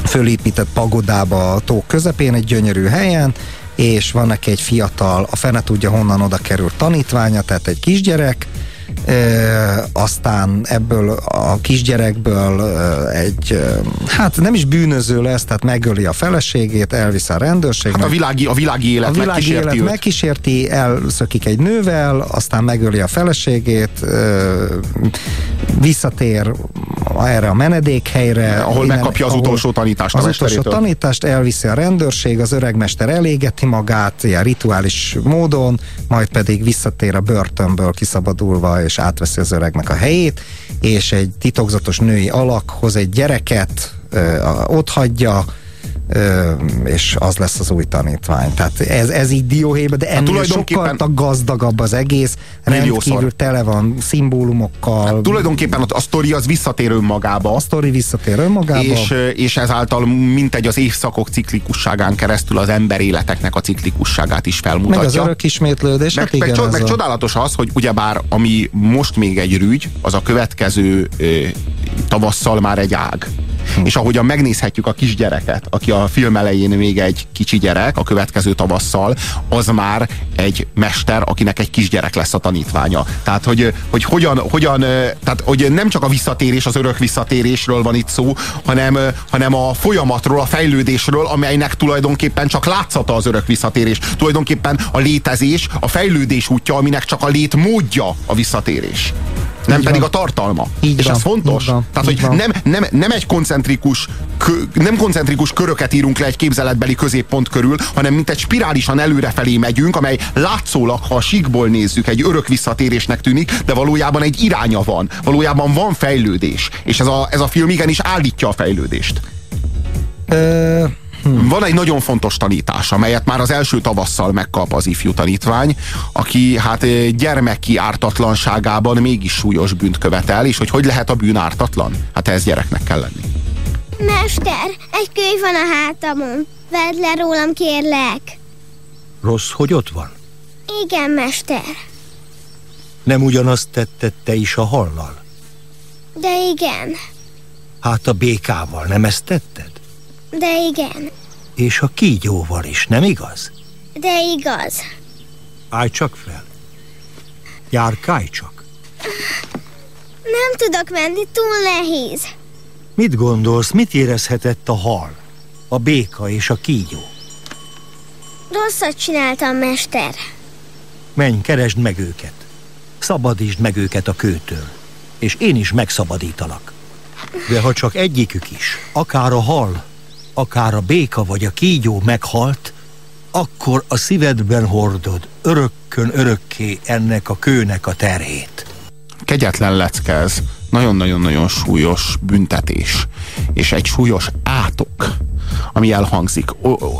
fölépített pagodába a tó közepén, egy gyönyörű helyen, és van neki egy fiatal, a fene tudja honnan oda került tanítványa, tehát egy kisgyerek, E, aztán ebből a kisgyerekből egy, hát nem is bűnöző lesz, tehát megöli a feleségét, elvisz a rendőrség. Hát a világi, a világi élet a világi megkísérti élet megkísérti, elszökik egy nővel, aztán megöli a feleségét, visszatér erre a menedékhelyre. Ahol innen, megkapja az ahol utolsó tanítást. Az utolsó tanítást elviszi a rendőrség, az öregmester elégeti magát, ilyen rituális módon, majd pedig visszatér a börtönből kiszabadulva, és átveszi az öregnek a helyét, és egy titokzatos női alak hoz egy gyereket, ott hagyja, Ö, és az lesz az új tanítvány. Tehát ez, ez így dióhéjban, de hát ennél hát sokkal gazdagabb az egész, rendkívül tele van szimbólumokkal. Hát tulajdonképpen a, a sztori az visszatér önmagába. A sztori visszatér önmagába. És, és ezáltal mintegy az évszakok ciklikusságán keresztül az ember életeknek a ciklikusságát is felmutatja. Meg az örök ismétlődés. Meg, hát igen, meg, meg a... csodálatos az, hogy ugyebár ami most még egy rügy, az a következő ö, tavasszal már egy ág. Hm. És ahogyan megnézhetjük a kisgyereket, aki a film elején még egy kicsi gyerek, a következő tavasszal, az már egy mester, akinek egy kisgyerek lesz a tanítványa. Tehát, hogy, hogy hogyan, hogyan tehát, hogy nem csak a visszatérés, az örök visszatérésről van itt szó, hanem, hanem a folyamatról, a fejlődésről, amelynek tulajdonképpen csak látszata az örök visszatérés. Tulajdonképpen a létezés, a fejlődés útja, aminek csak a lét módja a visszatérés nem így pedig van. a tartalma. Így és van, ez fontos. Van, Tehát, hogy nem, nem, nem egy koncentrikus kö, nem koncentrikus köröket írunk le egy képzeletbeli középpont körül, hanem mint egy spirálisan előrefelé megyünk, amely látszólag, ha a síkból nézzük, egy örök visszatérésnek tűnik, de valójában egy iránya van. Valójában van fejlődés. És ez a, ez a film igenis állítja a fejlődést. Ö Hmm. Van egy nagyon fontos tanítás, amelyet már az első tavasszal megkap az ifjú tanítvány, aki hát eh, gyermeki ártatlanságában mégis súlyos bűnt követel, és hogy hogy lehet a bűn ártatlan? Hát ez gyereknek kell lenni. Mester, egy könyv van a hátamon. Vedd le rólam, kérlek. Rossz, hogy ott van? Igen, mester. Nem ugyanazt tetted te is a hallal? De igen. Hát a békával nem ezt tetted? De igen. És a kígyóval is, nem igaz? De igaz. Állj csak fel. Járkálj csak. Nem tudok menni, túl nehéz. Mit gondolsz, mit érezhetett a hal, a béka és a kígyó? Rosszat csináltam, mester. Menj, keresd meg őket. Szabadítsd meg őket a kőtől. És én is megszabadítalak. De ha csak egyikük is, akár a hal, akár a béka vagy a kígyó meghalt, akkor a szívedben hordod örökkön örökké ennek a kőnek a terhét. Kegyetlen lecke ez. Nagyon-nagyon-nagyon súlyos büntetés. És egy súlyos átok ami elhangzik.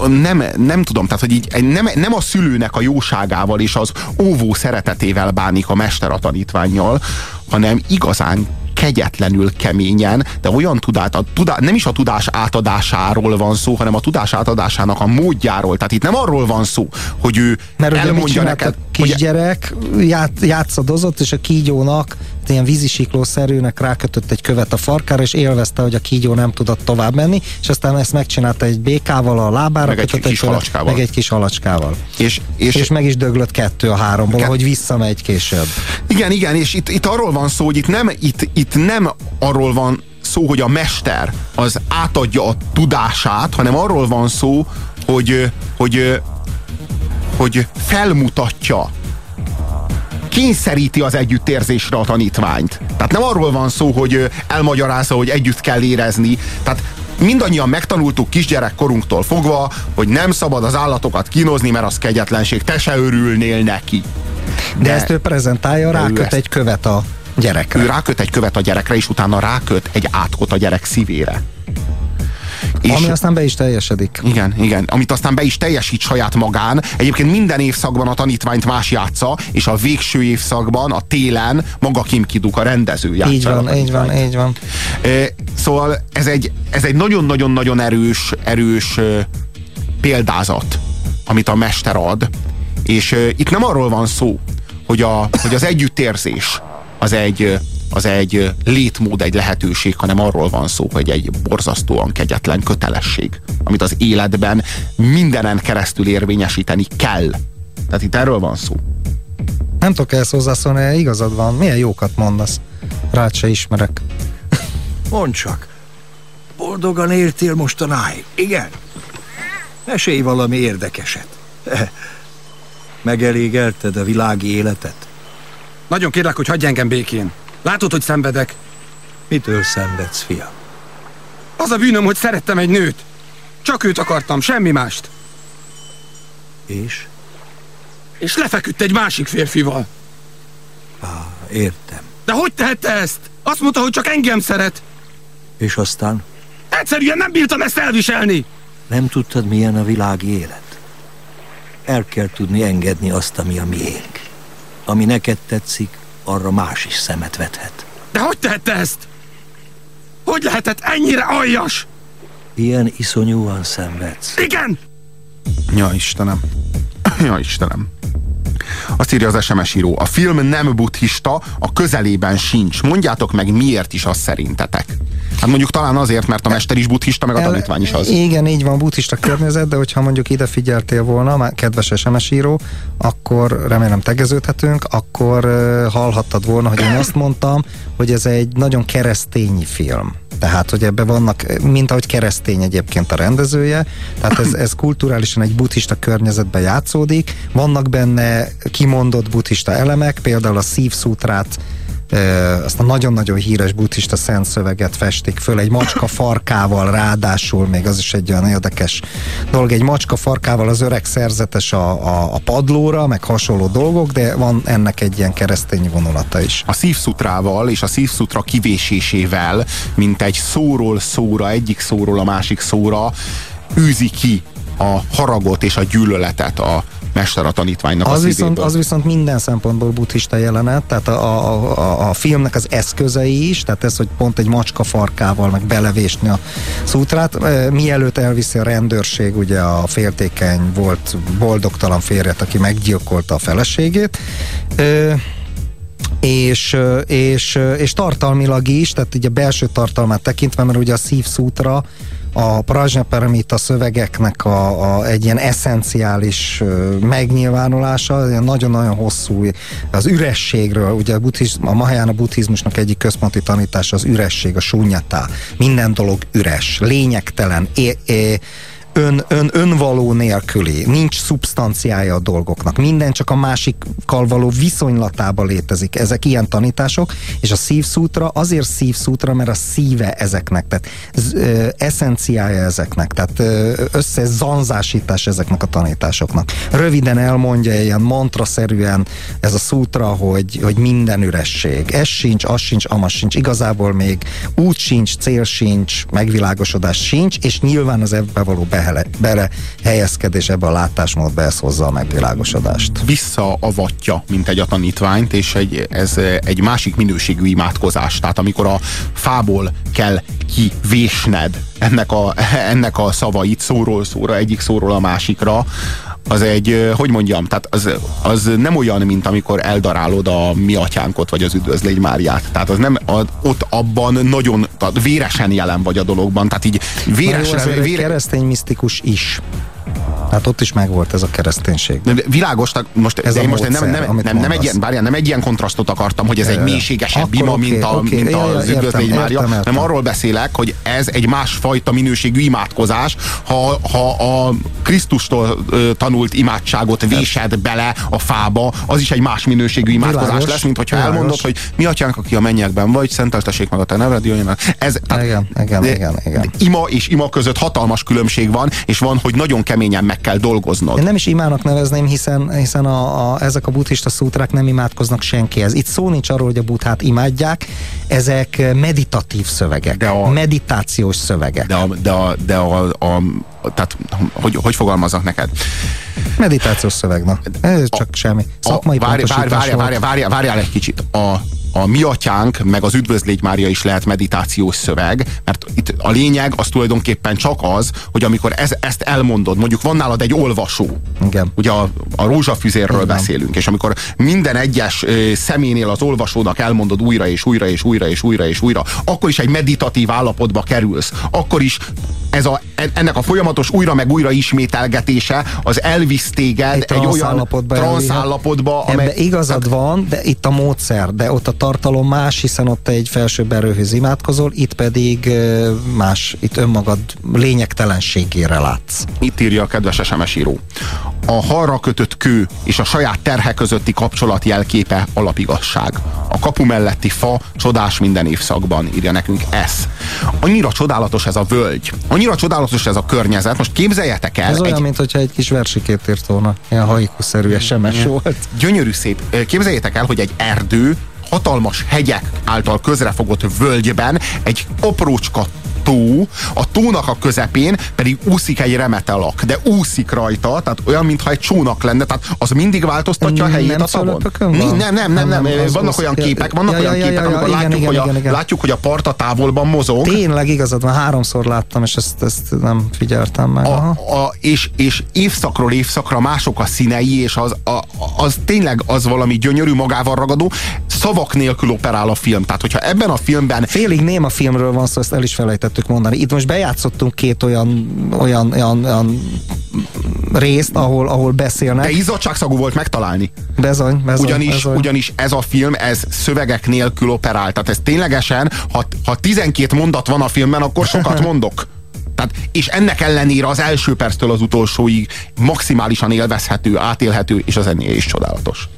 Nem, nem tudom, tehát hogy így nem, nem a szülőnek a jóságával és az óvó szeretetével bánik a mester a tanítványjal, hanem igazán kegyetlenül keményen, de olyan tudát, a tudá, nem is a tudás átadásáról van szó, hanem a tudás átadásának a módjáról. Tehát itt nem arról van szó, hogy ő Mert elmondja neked... A kisgyerek hogy... ját, játszadozott, és a kígyónak ilyen vízisiklószerűnek rákötött egy követ a farkára, és élvezte, hogy a kígyó nem tudott tovább menni, és aztán ezt megcsinálta egy békával a lábára, Meg egy kötött kis követ, halacskával. meg egy kis halacskával. És, és, És meg is döglött kettő a háromból, ahogy visszamegy később. Igen, igen, és itt, itt arról van szó, hogy itt nem, itt, itt nem arról van szó, hogy a mester az átadja a tudását, hanem arról van szó, hogy, hogy, hogy felmutatja kényszeríti az együttérzésre a tanítványt. Tehát nem arról van szó, hogy elmagyarázza, hogy együtt kell érezni. Tehát mindannyian megtanultuk kisgyerekkorunktól fogva, hogy nem szabad az állatokat kínozni, mert az kegyetlenség, te se örülnél neki. De, De ezt ő prezentálja, ráköt ezt- egy követ a gyerekre. Ő ráköt egy követ a gyerekre, és utána ráköt egy átkot a gyerek szívére. Ami aztán be is teljesedik. Igen, igen. Amit aztán be is teljesít saját magán. Egyébként minden évszakban a tanítványt más játsza, és a végső évszakban, a télen maga Kim Kiduk a rendező játsza. Így van, így van, így van. Szóval ez egy, ez egy nagyon-nagyon-nagyon erős, erős példázat, amit a mester ad, és itt nem arról van szó, hogy, a, hogy az együttérzés az egy, az egy létmód, egy lehetőség, hanem arról van szó, hogy egy borzasztóan kegyetlen kötelesség, amit az életben mindenen keresztül érvényesíteni kell. Tehát itt erről van szó. Nem tudok ezt hozzászólni, igazad van. Milyen jókat mondasz. Rád se ismerek. [LAUGHS] Mondd csak, boldogan éltél mostanáig, igen? Mesélj valami érdekeset. [LAUGHS] Megelégelted a világi életet? Nagyon kérlek, hogy hagyj engem békén. Látod, hogy szenvedek. Mitől szenvedsz, fiam? Az a bűnöm, hogy szerettem egy nőt. Csak őt akartam, semmi mást. És? És lefeküdt egy másik férfival. Értem. De hogy tehette ezt? Azt mondta, hogy csak engem szeret. És aztán Egyszerűen nem bírtam ezt elviselni. nem tudtad, milyen a világi élet? El kell tudni engedni azt, ami a miénk. Ami neked tetszik, arra más is szemet vethet. De hogy tehette ezt? Hogy lehetett ennyire aljas? Ilyen iszonyúan szenvedsz. Igen! Ja, Istenem. Ja, Istenem. Azt írja az SMS író. A film nem buddhista, a közelében sincs. Mondjátok meg, miért is az szerintetek? Hát mondjuk talán azért, mert a mester is buddhista, meg a tanítvány is az. Igen, így van, buddhista környezet, de hogyha mondjuk ide figyeltél volna, már kedves SMS író, akkor remélem tegeződhetünk, akkor hallhattad volna, hogy én azt mondtam, hogy ez egy nagyon keresztényi film. Tehát, hogy ebben vannak, mint ahogy keresztény egyébként a rendezője, tehát ez, ez kulturálisan egy buddhista környezetben játszódik, vannak benne kimondott buddhista elemek, például a szívszútrát azt a nagyon-nagyon híres buddhista szent szöveget festik föl, egy macska farkával ráadásul, még az is egy olyan érdekes dolog, egy macska farkával az öreg szerzetes a, a, a padlóra, meg hasonló dolgok, de van ennek egy ilyen keresztény vonulata is. A szívszutrával és a szívszutra kivésésével, mint egy szóról szóra, egyik szóról a másik szóra űzi ki a haragot és a gyűlöletet a mester a tanítványnak a Az szívéből. viszont, az viszont minden szempontból buddhista jelenet, tehát a, a, a, a filmnek az eszközei is, tehát ez, hogy pont egy macska farkával meg belevésni a szútrát, mielőtt elviszi a rendőrség ugye a féltékeny volt boldogtalan férjet, aki meggyilkolta a feleségét, és, és, és tartalmilag is, tehát ugye a belső tartalmát tekintve, mert ugye a szívszútra a Prajnaparamita szövegeknek a, a, egy ilyen eszenciális megnyilvánulása, ilyen nagyon-nagyon hosszú, az ürességről, ugye a, buddhizm, a Mahayana buddhizmusnak egyik központi tanítása az üresség, a sunyatá. Minden dolog üres, lényegtelen, é, é, ön, ön, önvaló nélküli, nincs szubstanciája a dolgoknak, minden csak a másikkal való viszonylatában létezik. Ezek ilyen tanítások, és a szívszútra azért szívszútra, mert a szíve ezeknek, tehát ö, eszenciája ezeknek, tehát összezanzásítás ezeknek a tanításoknak. Röviden elmondja ilyen mantraszerűen ez a szútra, hogy, hogy minden üresség. Ez sincs, az sincs, amaz sincs. Igazából még út sincs, cél sincs, megvilágosodás sincs, és nyilván az ebbe való behele, bele helyezkedés ebbe a látásmódba ez hozza a megvilágosodást. visszaavatja, mint egy a tanítványt, és egy, ez egy másik minőségű imádkozás. Tehát amikor a fából kell kivésned ennek a, ennek a szavait szóról szóra, egyik szóról a másikra, az egy, hogy mondjam, tehát az, az nem olyan, mint amikor eldarálod a mi atyánkot, vagy az üdvözlégy Máriát. Tehát az nem, a, ott abban nagyon, tehát véresen jelen vagy a dologban, tehát így véresen. Jó, ez vére... keresztény misztikus is. Hát ott is megvolt ez a kereszténység. De világos, most, ez én most módszer, nem, nem, nem, nem, egy ilyen, bárján, nem egy ilyen kontrasztot akartam, hogy ez egy mélységesebb ima, okay, mint, a, okay, mint ja, az üdvözlégy Mária, nem arról beszélek, hogy ez egy másfajta minőségű imádkozás, ha, ha a Krisztustól tanult imádságot vésed bele a fába, az is egy más minőségű imádkozás világos, lesz, mint hogyha világos. elmondod, hogy mi atyánk, aki a mennyekben vagy, szenteltessék meg a te neved, jöjjön ez, tehát, igen, igen, de, igen, igen. Ima és ima között hatalmas különbség van, és van, hogy nagyon keményen meg kell dolgoznod. Én nem is imának nevezném, hiszen, hiszen a, a, ezek a buddhista szútrák nem imádkoznak senkihez. Itt szó nincs arról, hogy a buddhát imádják, ezek meditatív szövegek, de a, meditációs szövegek. De a, de a, de a, a tehát hogy, hogy fogalmaznak neked? Meditációs szöveg, na. Ez csak a, semmi. Szakmai a, várj, várj, várj, várj, várj, várjál egy kicsit. A, a mi atyánk, meg az üdvözlégy Mária is lehet meditációs szöveg, mert itt a lényeg az tulajdonképpen csak az, hogy amikor ez, ezt elmondod, mondjuk van nálad egy olvasó, Igen. ugye a, a rózsafüzérről Igen. beszélünk, és amikor minden egyes ö, szeménél az olvasónak elmondod újra és újra és újra és újra és újra, akkor is egy meditatív állapotba kerülsz, akkor is ez a, ennek a folyamatos újra meg újra ismételgetése az elvisz téged egy, egy olyan transzállapotba, amely... Ebbe igazad van, de itt a módszer, de ott a tartalom más, hiszen ott egy felsőbb erőhöz imádkozol, itt pedig más, itt önmagad lényegtelenségére látsz. Itt írja a kedves SMS író. A halra kötött kő és a saját terhe közötti kapcsolat jelképe alapigasság. A kapu melletti fa csodás minden évszakban, írja nekünk ez. Annyira csodálatos ez a völgy, annyira csodálatos ez a környezet, most képzeljetek el. Ez olyan, egy... mint hogyha egy kis versikét írt volna, ilyen haiku-szerű SMS volt. Gyönyörű szép. Képzeljétek el, hogy egy erdő hatalmas hegyek által közrefogott völgyben egy aprócska tó, a tónak a közepén pedig úszik egy remetelak, de úszik rajta, tehát olyan, mintha egy csónak lenne, tehát az mindig változtatja a helyét a tavon. Nem, nem, nem, nem, nem, vannak olyan képek, vannak olyan képek, amikor látjuk, hogy a, látjuk, hogy a part a távolban mozog. Tényleg igazad van, háromszor láttam, és ezt, ezt nem figyeltem meg. A, a, és, és évszakról évszakra mások a színei, és az, a, az tényleg az valami gyönyörű magával ragadó, szavak nélkül operál a film. Tehát, hogyha ebben a filmben... Félig néma filmről van szó, ezt el is felejtettük mondani. Itt most bejátszottunk két olyan, olyan, olyan, olyan részt, ahol, ahol beszélnek. De izzadságszagú volt megtalálni. Bezony, bezony, ugyanis, bezony. ugyanis ez a film, ez szövegek nélkül operál. Tehát ez ténylegesen, ha, ha 12 mondat van a filmben, akkor sokat [LAUGHS] mondok. Tehát, és ennek ellenére az első perctől az utolsóig maximálisan élvezhető, átélhető, és az ennél is csodálatos.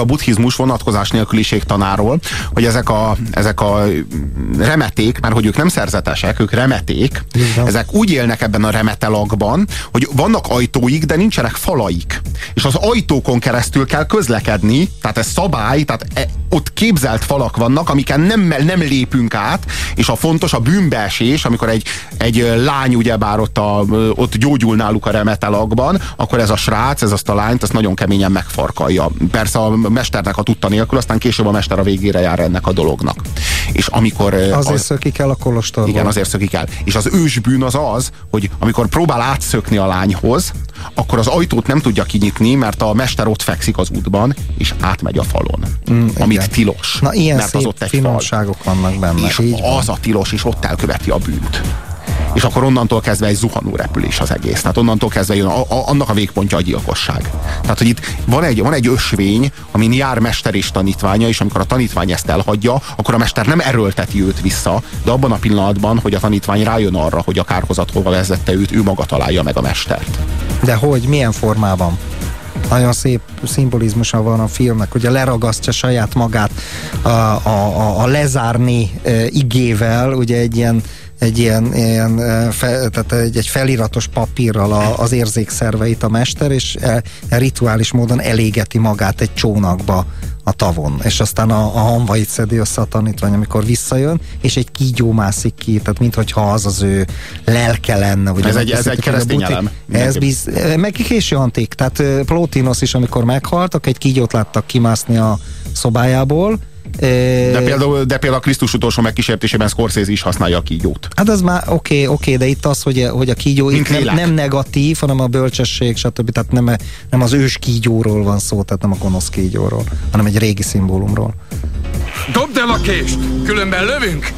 A buddhizmus vonatkozás nélküliség tanáról, hogy ezek a, ezek a remeték, mert hogy ők nem szerzetesek, ők remeték, Igen. ezek úgy élnek ebben a remetelakban, hogy vannak ajtóik, de nincsenek falaik. És az ajtókon keresztül kell közlekedni, tehát ez szabály, tehát ott képzelt falak vannak, amiken nem, nem lépünk át, és a fontos a bűnbeesés, amikor egy, egy lány ugyebár ott, a, ott gyógyul náluk a remetelakban, akkor ez a srác, ez azt a lányt, azt nagyon keményen megfarkalja. Persze a mesternek a tudta nélkül, aztán később a mester a végére jár ennek a dolognak. És amikor... Azért az, szökik el a kolostorból. Igen, azért szökik el. És az ősbűn az az, hogy amikor próbál átszökni a lányhoz, akkor az ajtót nem tudja kinyitni, mert a mester ott fekszik az útban, és átmegy a falon. Mm, amit igen. tilos. Na, ilyen mert szép az ott egy finomságok fal. vannak benne. És az van. a tilos, és ott elköveti a bűnt és akkor onnantól kezdve egy zuhanó repülés az egész. Tehát onnantól kezdve jön a, a, annak a végpontja a gyilkosság. Tehát, hogy itt van egy, van egy ösvény, amin jár mester és tanítványa, és amikor a tanítvány ezt elhagyja, akkor a mester nem erőlteti őt vissza, de abban a pillanatban, hogy a tanítvány rájön arra, hogy a kárhozat hova vezette őt, ő maga találja meg a mestert. De hogy, milyen formában? Nagyon szép szimbolizmusa van a filmnek, ugye leragasztja saját magát a, a, a, a lezárni e, igével, ugye egy ilyen egy ilyen, ilyen fe, tehát egy, egy feliratos papírral a, az érzékszerveit a mester, és e, e, rituális módon elégeti magát egy csónakba a tavon, és aztán a, a hamvait szedi össze a tanítvány, amikor visszajön, és egy kígyó mászik ki, tehát minthogyha az az ő lelke lenne. Ugye, ez egy, ez egy keresztény elem. Ez biz, meg késő antik, tehát Plotinos is, amikor meghalt, egy kígyót láttak kimászni a szobájából, de például, de például a Krisztus utolsó megkísértésében Scorsese is használja a kígyót. Hát az már oké, okay, oké, okay, de itt az, hogy, hogy a kígyó itt nem, nem negatív, hanem a bölcsesség, stb. Tehát nem, nem az ős kígyóról van szó, tehát nem a gonosz kígyóról, hanem egy régi szimbólumról. Dobd el a kést, különben lövünk!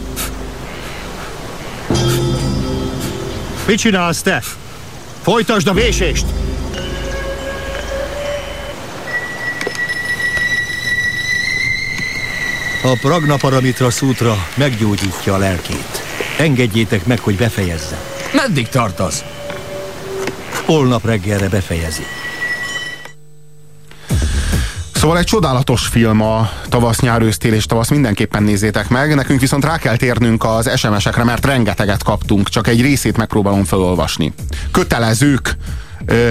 Mit csinálsz te? Folytasd a vésést! A Pragna Paramitra szútra meggyógyítja a lelkét. Engedjétek meg, hogy befejezze. Meddig tartasz? Holnap reggelre befejezi. Szóval egy csodálatos film a tavasz, nyár, ősztél és tavasz, mindenképpen nézzétek meg. Nekünk viszont rá kell térnünk az SMS-ekre, mert rengeteget kaptunk, csak egy részét megpróbálom felolvasni. Kötelezők. Ö,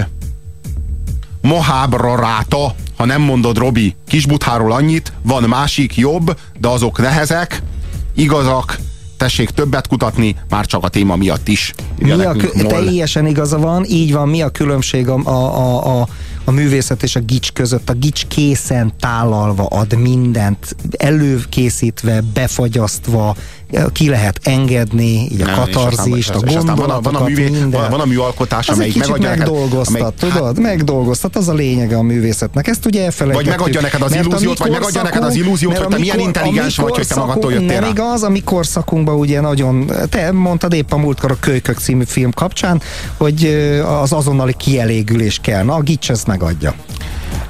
Mohábra ráta ha nem mondod Robi Kisbutháról annyit, van másik jobb, de azok nehezek, igazak, tessék többet kutatni, már csak a téma miatt is. Mi a, teljesen igaza van, így van, mi a különbség a, a, a, a művészet és a gics között. A gics készen tálalva ad mindent, előkészítve, befagyasztva, ki lehet engedni, így a Nem, katarzist, a gondolatokat, van a, művé, minden. Van a műalkotás, az amelyik megadja megdolgoztat, neked, amelyik, tudod? Hát, megdolgoztat, az a lényege a művészetnek. Ezt ugye elfelejtettük. Vagy megadja neked az illúziót, vagy megadja neked az illúziót, hogy te milyen intelligens vagy, hogy te magadtól jöttél Nem igaz, a mi korszakunkban ugye nagyon, te mondtad épp a múltkor a Kölykök című film kapcsán, hogy az azonnali kielégülés kell. Na, a gics ezt megadja.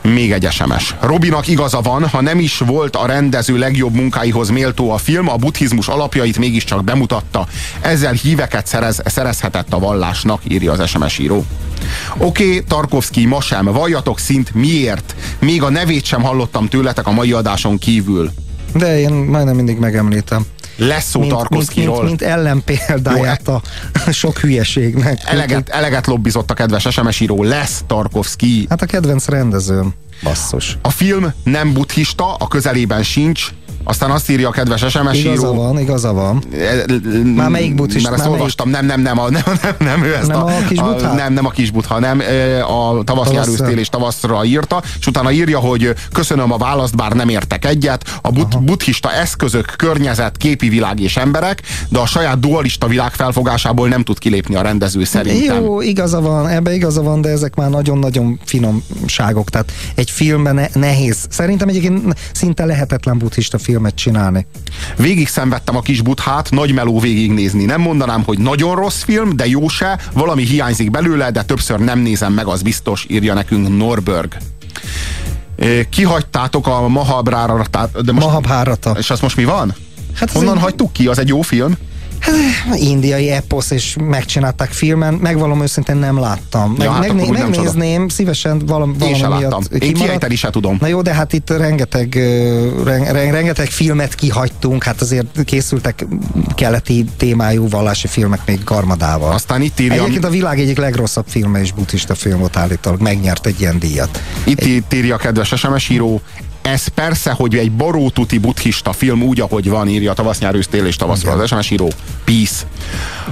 Még egy SMS. Robinak igaza van, ha nem is volt a rendező legjobb munkáihoz méltó a film, a buddhizmus alapjait mégiscsak bemutatta. Ezzel híveket szerez, szerezhetett a vallásnak, írja az SMS író. Oké, okay, Tarkovsky, ma sem, valljatok szint miért? Még a nevét sem hallottam tőletek a mai adáson kívül. De én majdnem mindig megemlítem lesz szó mint, Tarkovszkiról. Mint, mint, mint ellenpéldáját a sok hülyeségnek. Eleget, eleget lobbizott a kedves SMS író, lesz Tarkovszki. Hát a kedvenc rendezőm. Basszus. A film nem buddhista, a közelében sincs, aztán azt írja a kedves SMS író. Igaza van, igaza van. E, már melyik buddhista? Mert ezt olvastam, nem, nem, nem, a, [LAUGHS] nem, nem, nem, ő ezt nem a, a kis a, nem, nem a kis butha, nem a tavasz nyár és tavaszra írta, és utána írja, hogy köszönöm a választ, bár nem értek egyet. A but, buddhista eszközök, környezet, képi világ és emberek, de a saját dualista világ felfogásából nem tud kilépni a rendező szerintem. Jó, igaza van, ebbe igaza van, de ezek már nagyon-nagyon finomságok. Tehát egy filmben ne, nehéz. Szerintem egyébként szinte lehetetlen buddhista film filmet csinálni. Végig szenvedtem a kis buthát, nagy meló végignézni. Nem mondanám, hogy nagyon rossz film, de jó se, valami hiányzik belőle, de többször nem nézem meg, az biztos, írja nekünk Norberg. Kihagytátok a Mahabrára, de most, Mahabhárata. És az most mi van? Hát Honnan egy... hagytuk ki? Az egy jó film? Indiai eposz, és megcsinálták filmen. Megvalom őszintén nem láttam. Meg, Ja, hát megné- úgy nem megnézném, szívesen valam, Én valami láttam. miatt Én kimaradt. kiejteni se tudom. Na jó, de hát itt rengeteg, ren, ren, rengeteg filmet kihagytunk, hát azért készültek keleti témájú vallási filmek még garmadával. Aztán itt írja... Egyébként a világ egyik legrosszabb filme is buddhista film volt állítólag, megnyert egy ilyen díjat. Itt, itt írja a kedves SMS író, ez persze, hogy egy barótuti buddhista film úgy, ahogy van, írja tavasz, nyár, ősz, tél és tavaszról az SMS író. Peace.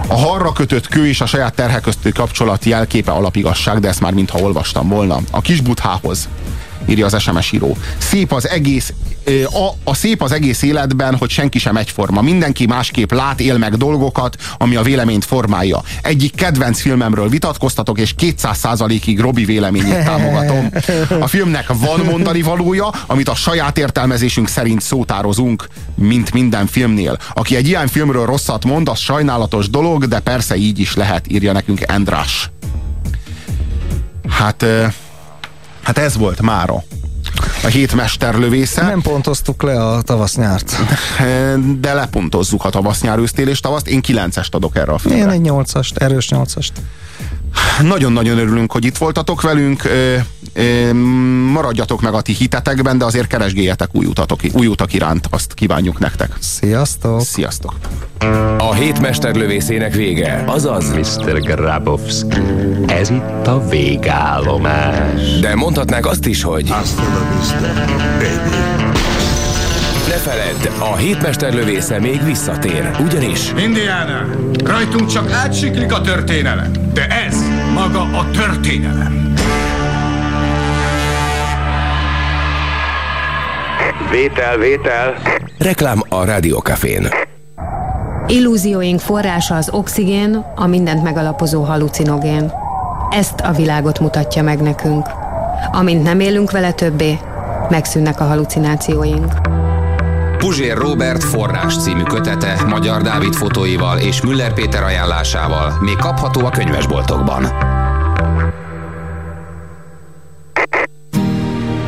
A harra kötött kő és a saját terhe közti kapcsolat jelképe alapigasság, de ezt már mintha olvastam volna. A kis buthához írja az SMS író. Szép az egész, a, a szép az egész életben, hogy senki sem egyforma. Mindenki másképp lát, él meg dolgokat, ami a véleményt formálja. Egyik kedvenc filmemről vitatkoztatok, és 200%-ig Robi véleményét támogatom. A filmnek van mondani valója, amit a saját értelmezésünk szerint szótározunk, mint minden filmnél. Aki egy ilyen filmről rosszat mond, az sajnálatos dolog, de persze így is lehet, írja nekünk András. Hát, hát ez volt mára. A hét mesterlövésze. Nem pontoztuk le a tavasz-nyárt. De lepontozzuk a tavasz, nyár, ősztél és tavaszt. Én kilencest adok erre a filmre. Én egy nyolcast, erős nyolcast. Nagyon-nagyon örülünk, hogy itt voltatok velünk. Ö, ö, maradjatok meg a ti hitetekben, de azért keresgéljetek új, utatok, új utak iránt. Azt kívánjuk nektek. Sziasztok! Sziasztok! A hét mesterlövészének vége, azaz Mr. Grabowski, ez itt a végállomás. De mondhatnánk azt is, hogy Ne feledd, a hét mesterlövésze még visszatér, ugyanis Indiana, rajtunk csak átsiklik a történelem, de ez maga a történelem. Vétel, vétel. reklám a Rádiókafén. Illúzióink forrása az oxigén, a mindent megalapozó halucinogén. Ezt a világot mutatja meg nekünk. Amint nem élünk vele többé, megszűnnek a halucinációink. Puzsér Robert forrás című kötete Magyar Dávid fotóival és Müller Péter ajánlásával még kapható a könyvesboltokban.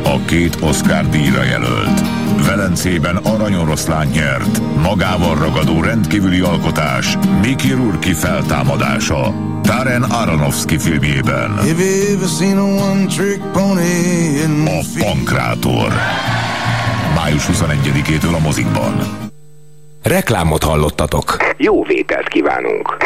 A két Oscar díjra jelölt. Velencében aranyoroszlán nyert. Magával ragadó rendkívüli alkotás Mickey Rourke feltámadása. Darren Aronofsky filmjében. A Pankrátor. Május 21-től a mozikban. Reklámot hallottatok. Jó vételt kívánunk.